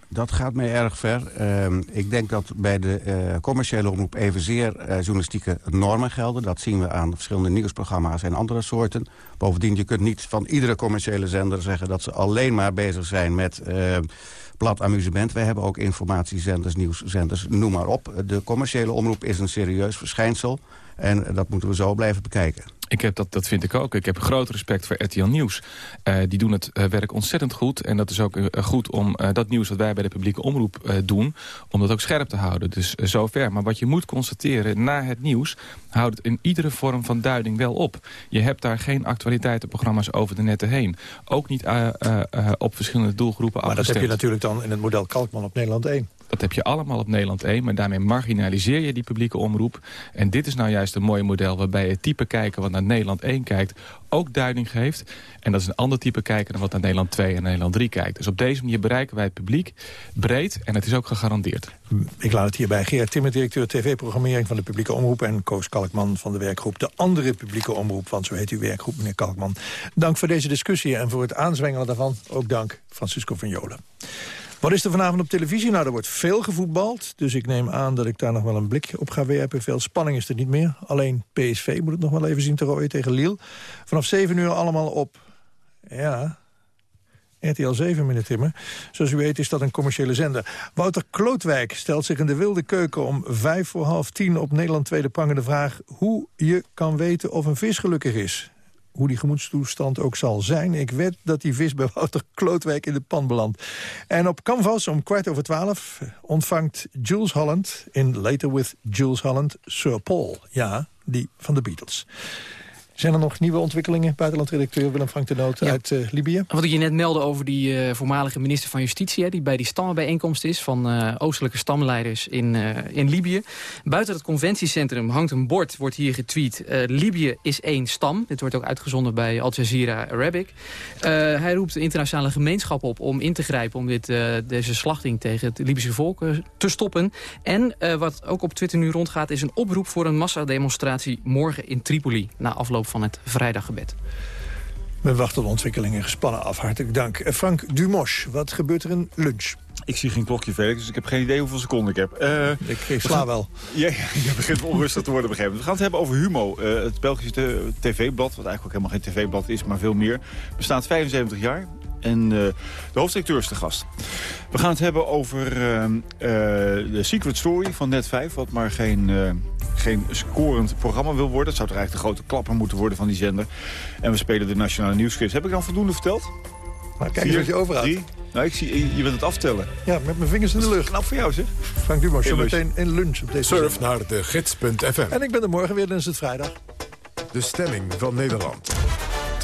Dat gaat mij erg ver. Ehm, ik denk dat bij de eh, commerciële omroep evenzeer eh, journalistieke normen gelden. Dat zien we aan verschillende nieuwsprogramma's en andere soorten. Bovendien, je kunt niet van iedere commerciële zender zeggen... dat ze alleen maar bezig zijn met eh, plat amusement. Wij hebben ook informatiezenders, nieuwszenders, noem maar op. De commerciële omroep is een serieus verschijnsel. En dat moeten we zo blijven bekijken. Ik heb dat, dat vind ik ook. Ik heb groot respect voor RTL Nieuws. Eh, die doen het eh, werk ontzettend goed. En dat is ook eh, goed om dat nieuws wat wij bij de publieke omroep doen... om dat ook scherp te houden. Dus zover. Maar wat je moet constateren, na het nieuws... houdt het in iedere vorm van duiding wel op. Je hebt daar geen actualiteitenprogramma's over de netten heen. Ook niet op verschillende doelgroepen Maar dat heb je natuurlijk dan in het model Kalkman op Nederland 1. Dat heb je allemaal op Nederland 1, maar daarmee marginaliseer je die publieke omroep. En dit is nou juist een mooi model waarbij het type kijken wat naar Nederland 1 kijkt... ook duiding geeft. En dat is een ander type kijken dan wat naar Nederland 2 en Nederland 3 kijkt. Dus op deze manier bereiken wij het publiek breed en het is ook gegarandeerd. Ik laat het hierbij. Gerard Timmer, directeur tv-programmering van de publieke omroep... en Koos Kalkman van de werkgroep De Andere Publieke Omroep... want zo heet uw werkgroep, meneer Kalkman. Dank voor deze discussie en voor het aanzwengelen daarvan. Ook dank, Francisco van Jolen. Wat is er vanavond op televisie? Nou, er wordt veel gevoetbald. Dus ik neem aan dat ik daar nog wel een blik op ga werpen. Veel spanning is er niet meer. Alleen PSV moet het nog wel even zien te rooien tegen Lille. Vanaf 7 uur allemaal op... Ja, RTL 7, meneer Timmer. Zoals u weet is dat een commerciële zender. Wouter Klootwijk stelt zich in de wilde keuken om vijf voor half tien op Nederland Tweede prangende vraag... hoe je kan weten of een vis gelukkig is. Hoe die gemoedstoestand ook zal zijn. Ik weet dat die vis bij Wouter Klootwijk in de pan belandt. En op Canvas om kwart over twaalf ontvangt Jules Holland... in Later with Jules Holland, Sir Paul. Ja, die van de Beatles. Zijn er nog nieuwe ontwikkelingen? Buitenlandredacteur Willem Frank de Noot uit eh, Libië. Wat ik je net meldde over die eh, voormalige minister van Justitie... hè, die bij die stammenbijeenkomst is van eh, oostelijke stamleiders in, in Libië. Buiten het conventiecentrum hangt een bord, wordt hier getweet... Libië is één stam. Dit wordt ook uitgezonden bij Al Jazeera Arabic. Hij roept de internationale gemeenschap op om in te grijpen... om dit, deze slachting tegen het Libische volk te stoppen. En wat ook op Twitter nu rondgaat... is een oproep voor een massademonstratie morgen in Tripoli... na afloop van het vrijdaggebed. We wachten de ontwikkelingen gespannen af. Hartelijk dank. Eh, Frank Dumosch, wat gebeurt er in lunch? Ik zie geen klokje, Felix, dus ik heb geen idee hoeveel seconden ik heb. Eh, ik sla wel. Ja, je begint onrustig te worden, begrepen. We gaan het hebben over Humo, eh, het Belgische tv-blad... wat eigenlijk ook helemaal geen tv-blad is, maar veel meer. Bestaat 75 jaar en eh, de hoofddirecteur is de gast. We gaan het hebben over eh, eh, de Secret Story van Net5... wat maar geen, eh, geen scorend programma wil worden. Het zou toch eigenlijk de grote klapper moeten worden van die zender. En we spelen de Nationale Nieuwsquiz. Heb ik dan voldoende verteld? Maar kijk eens wat je overhoudt. Drie. Nou, ik zie, je- bent het aftellen. Ja, met mijn vingers in de lucht. Knap voor jou, zeg. Frank Dumosch, zo meteen in lunch op deze Surf naar de gids.fm. En ik ben er morgen weer, dan is het vrijdag. De stemming van Nederland.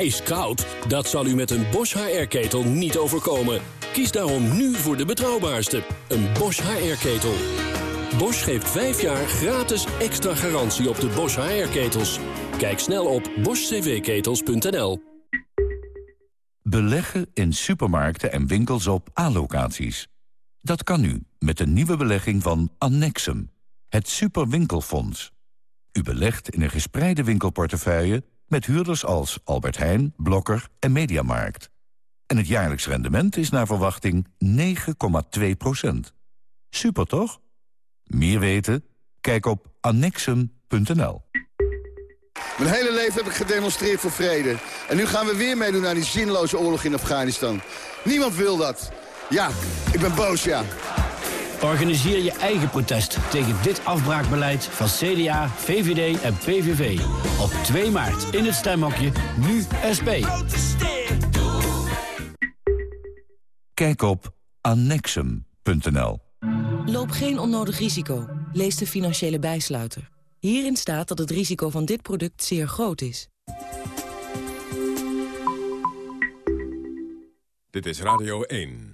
IJskoud? Dat zal u met een Bosch HR-ketel niet overkomen. Kies daarom nu voor de betrouwbaarste, een Bosch HR-ketel. Bosch geeft 5 jaar gratis extra garantie op de Bosch HR-ketels. Kijk snel op boschcvketels.nl. Beleggen in supermarkten en winkels op A-locaties. Dat kan nu met de nieuwe belegging van Annexum, het superwinkelfonds. U belegt in een gespreide winkelportefeuille met huurders als Albert Heijn, Blokker en Mediamarkt. En het jaarlijks rendement is naar verwachting 9,2% Super toch? Meer weten? Kijk op annexum.nl. Mijn hele leven heb ik gedemonstreerd voor vrede. En nu gaan we weer meedoen aan die zinloze oorlog in Afghanistan. Niemand wil dat. Ja, ik ben boos, ja. Organiseer je eigen protest tegen dit afbraakbeleid van CDA, VVD en PVV. Op 2 maart in het stemhokje Nu SP. Kijk op annexum.nl. Loop geen onnodig risico. Lees de financiële bijsluiter. Hierin staat dat het risico van dit product zeer groot is. Dit is Radio 1.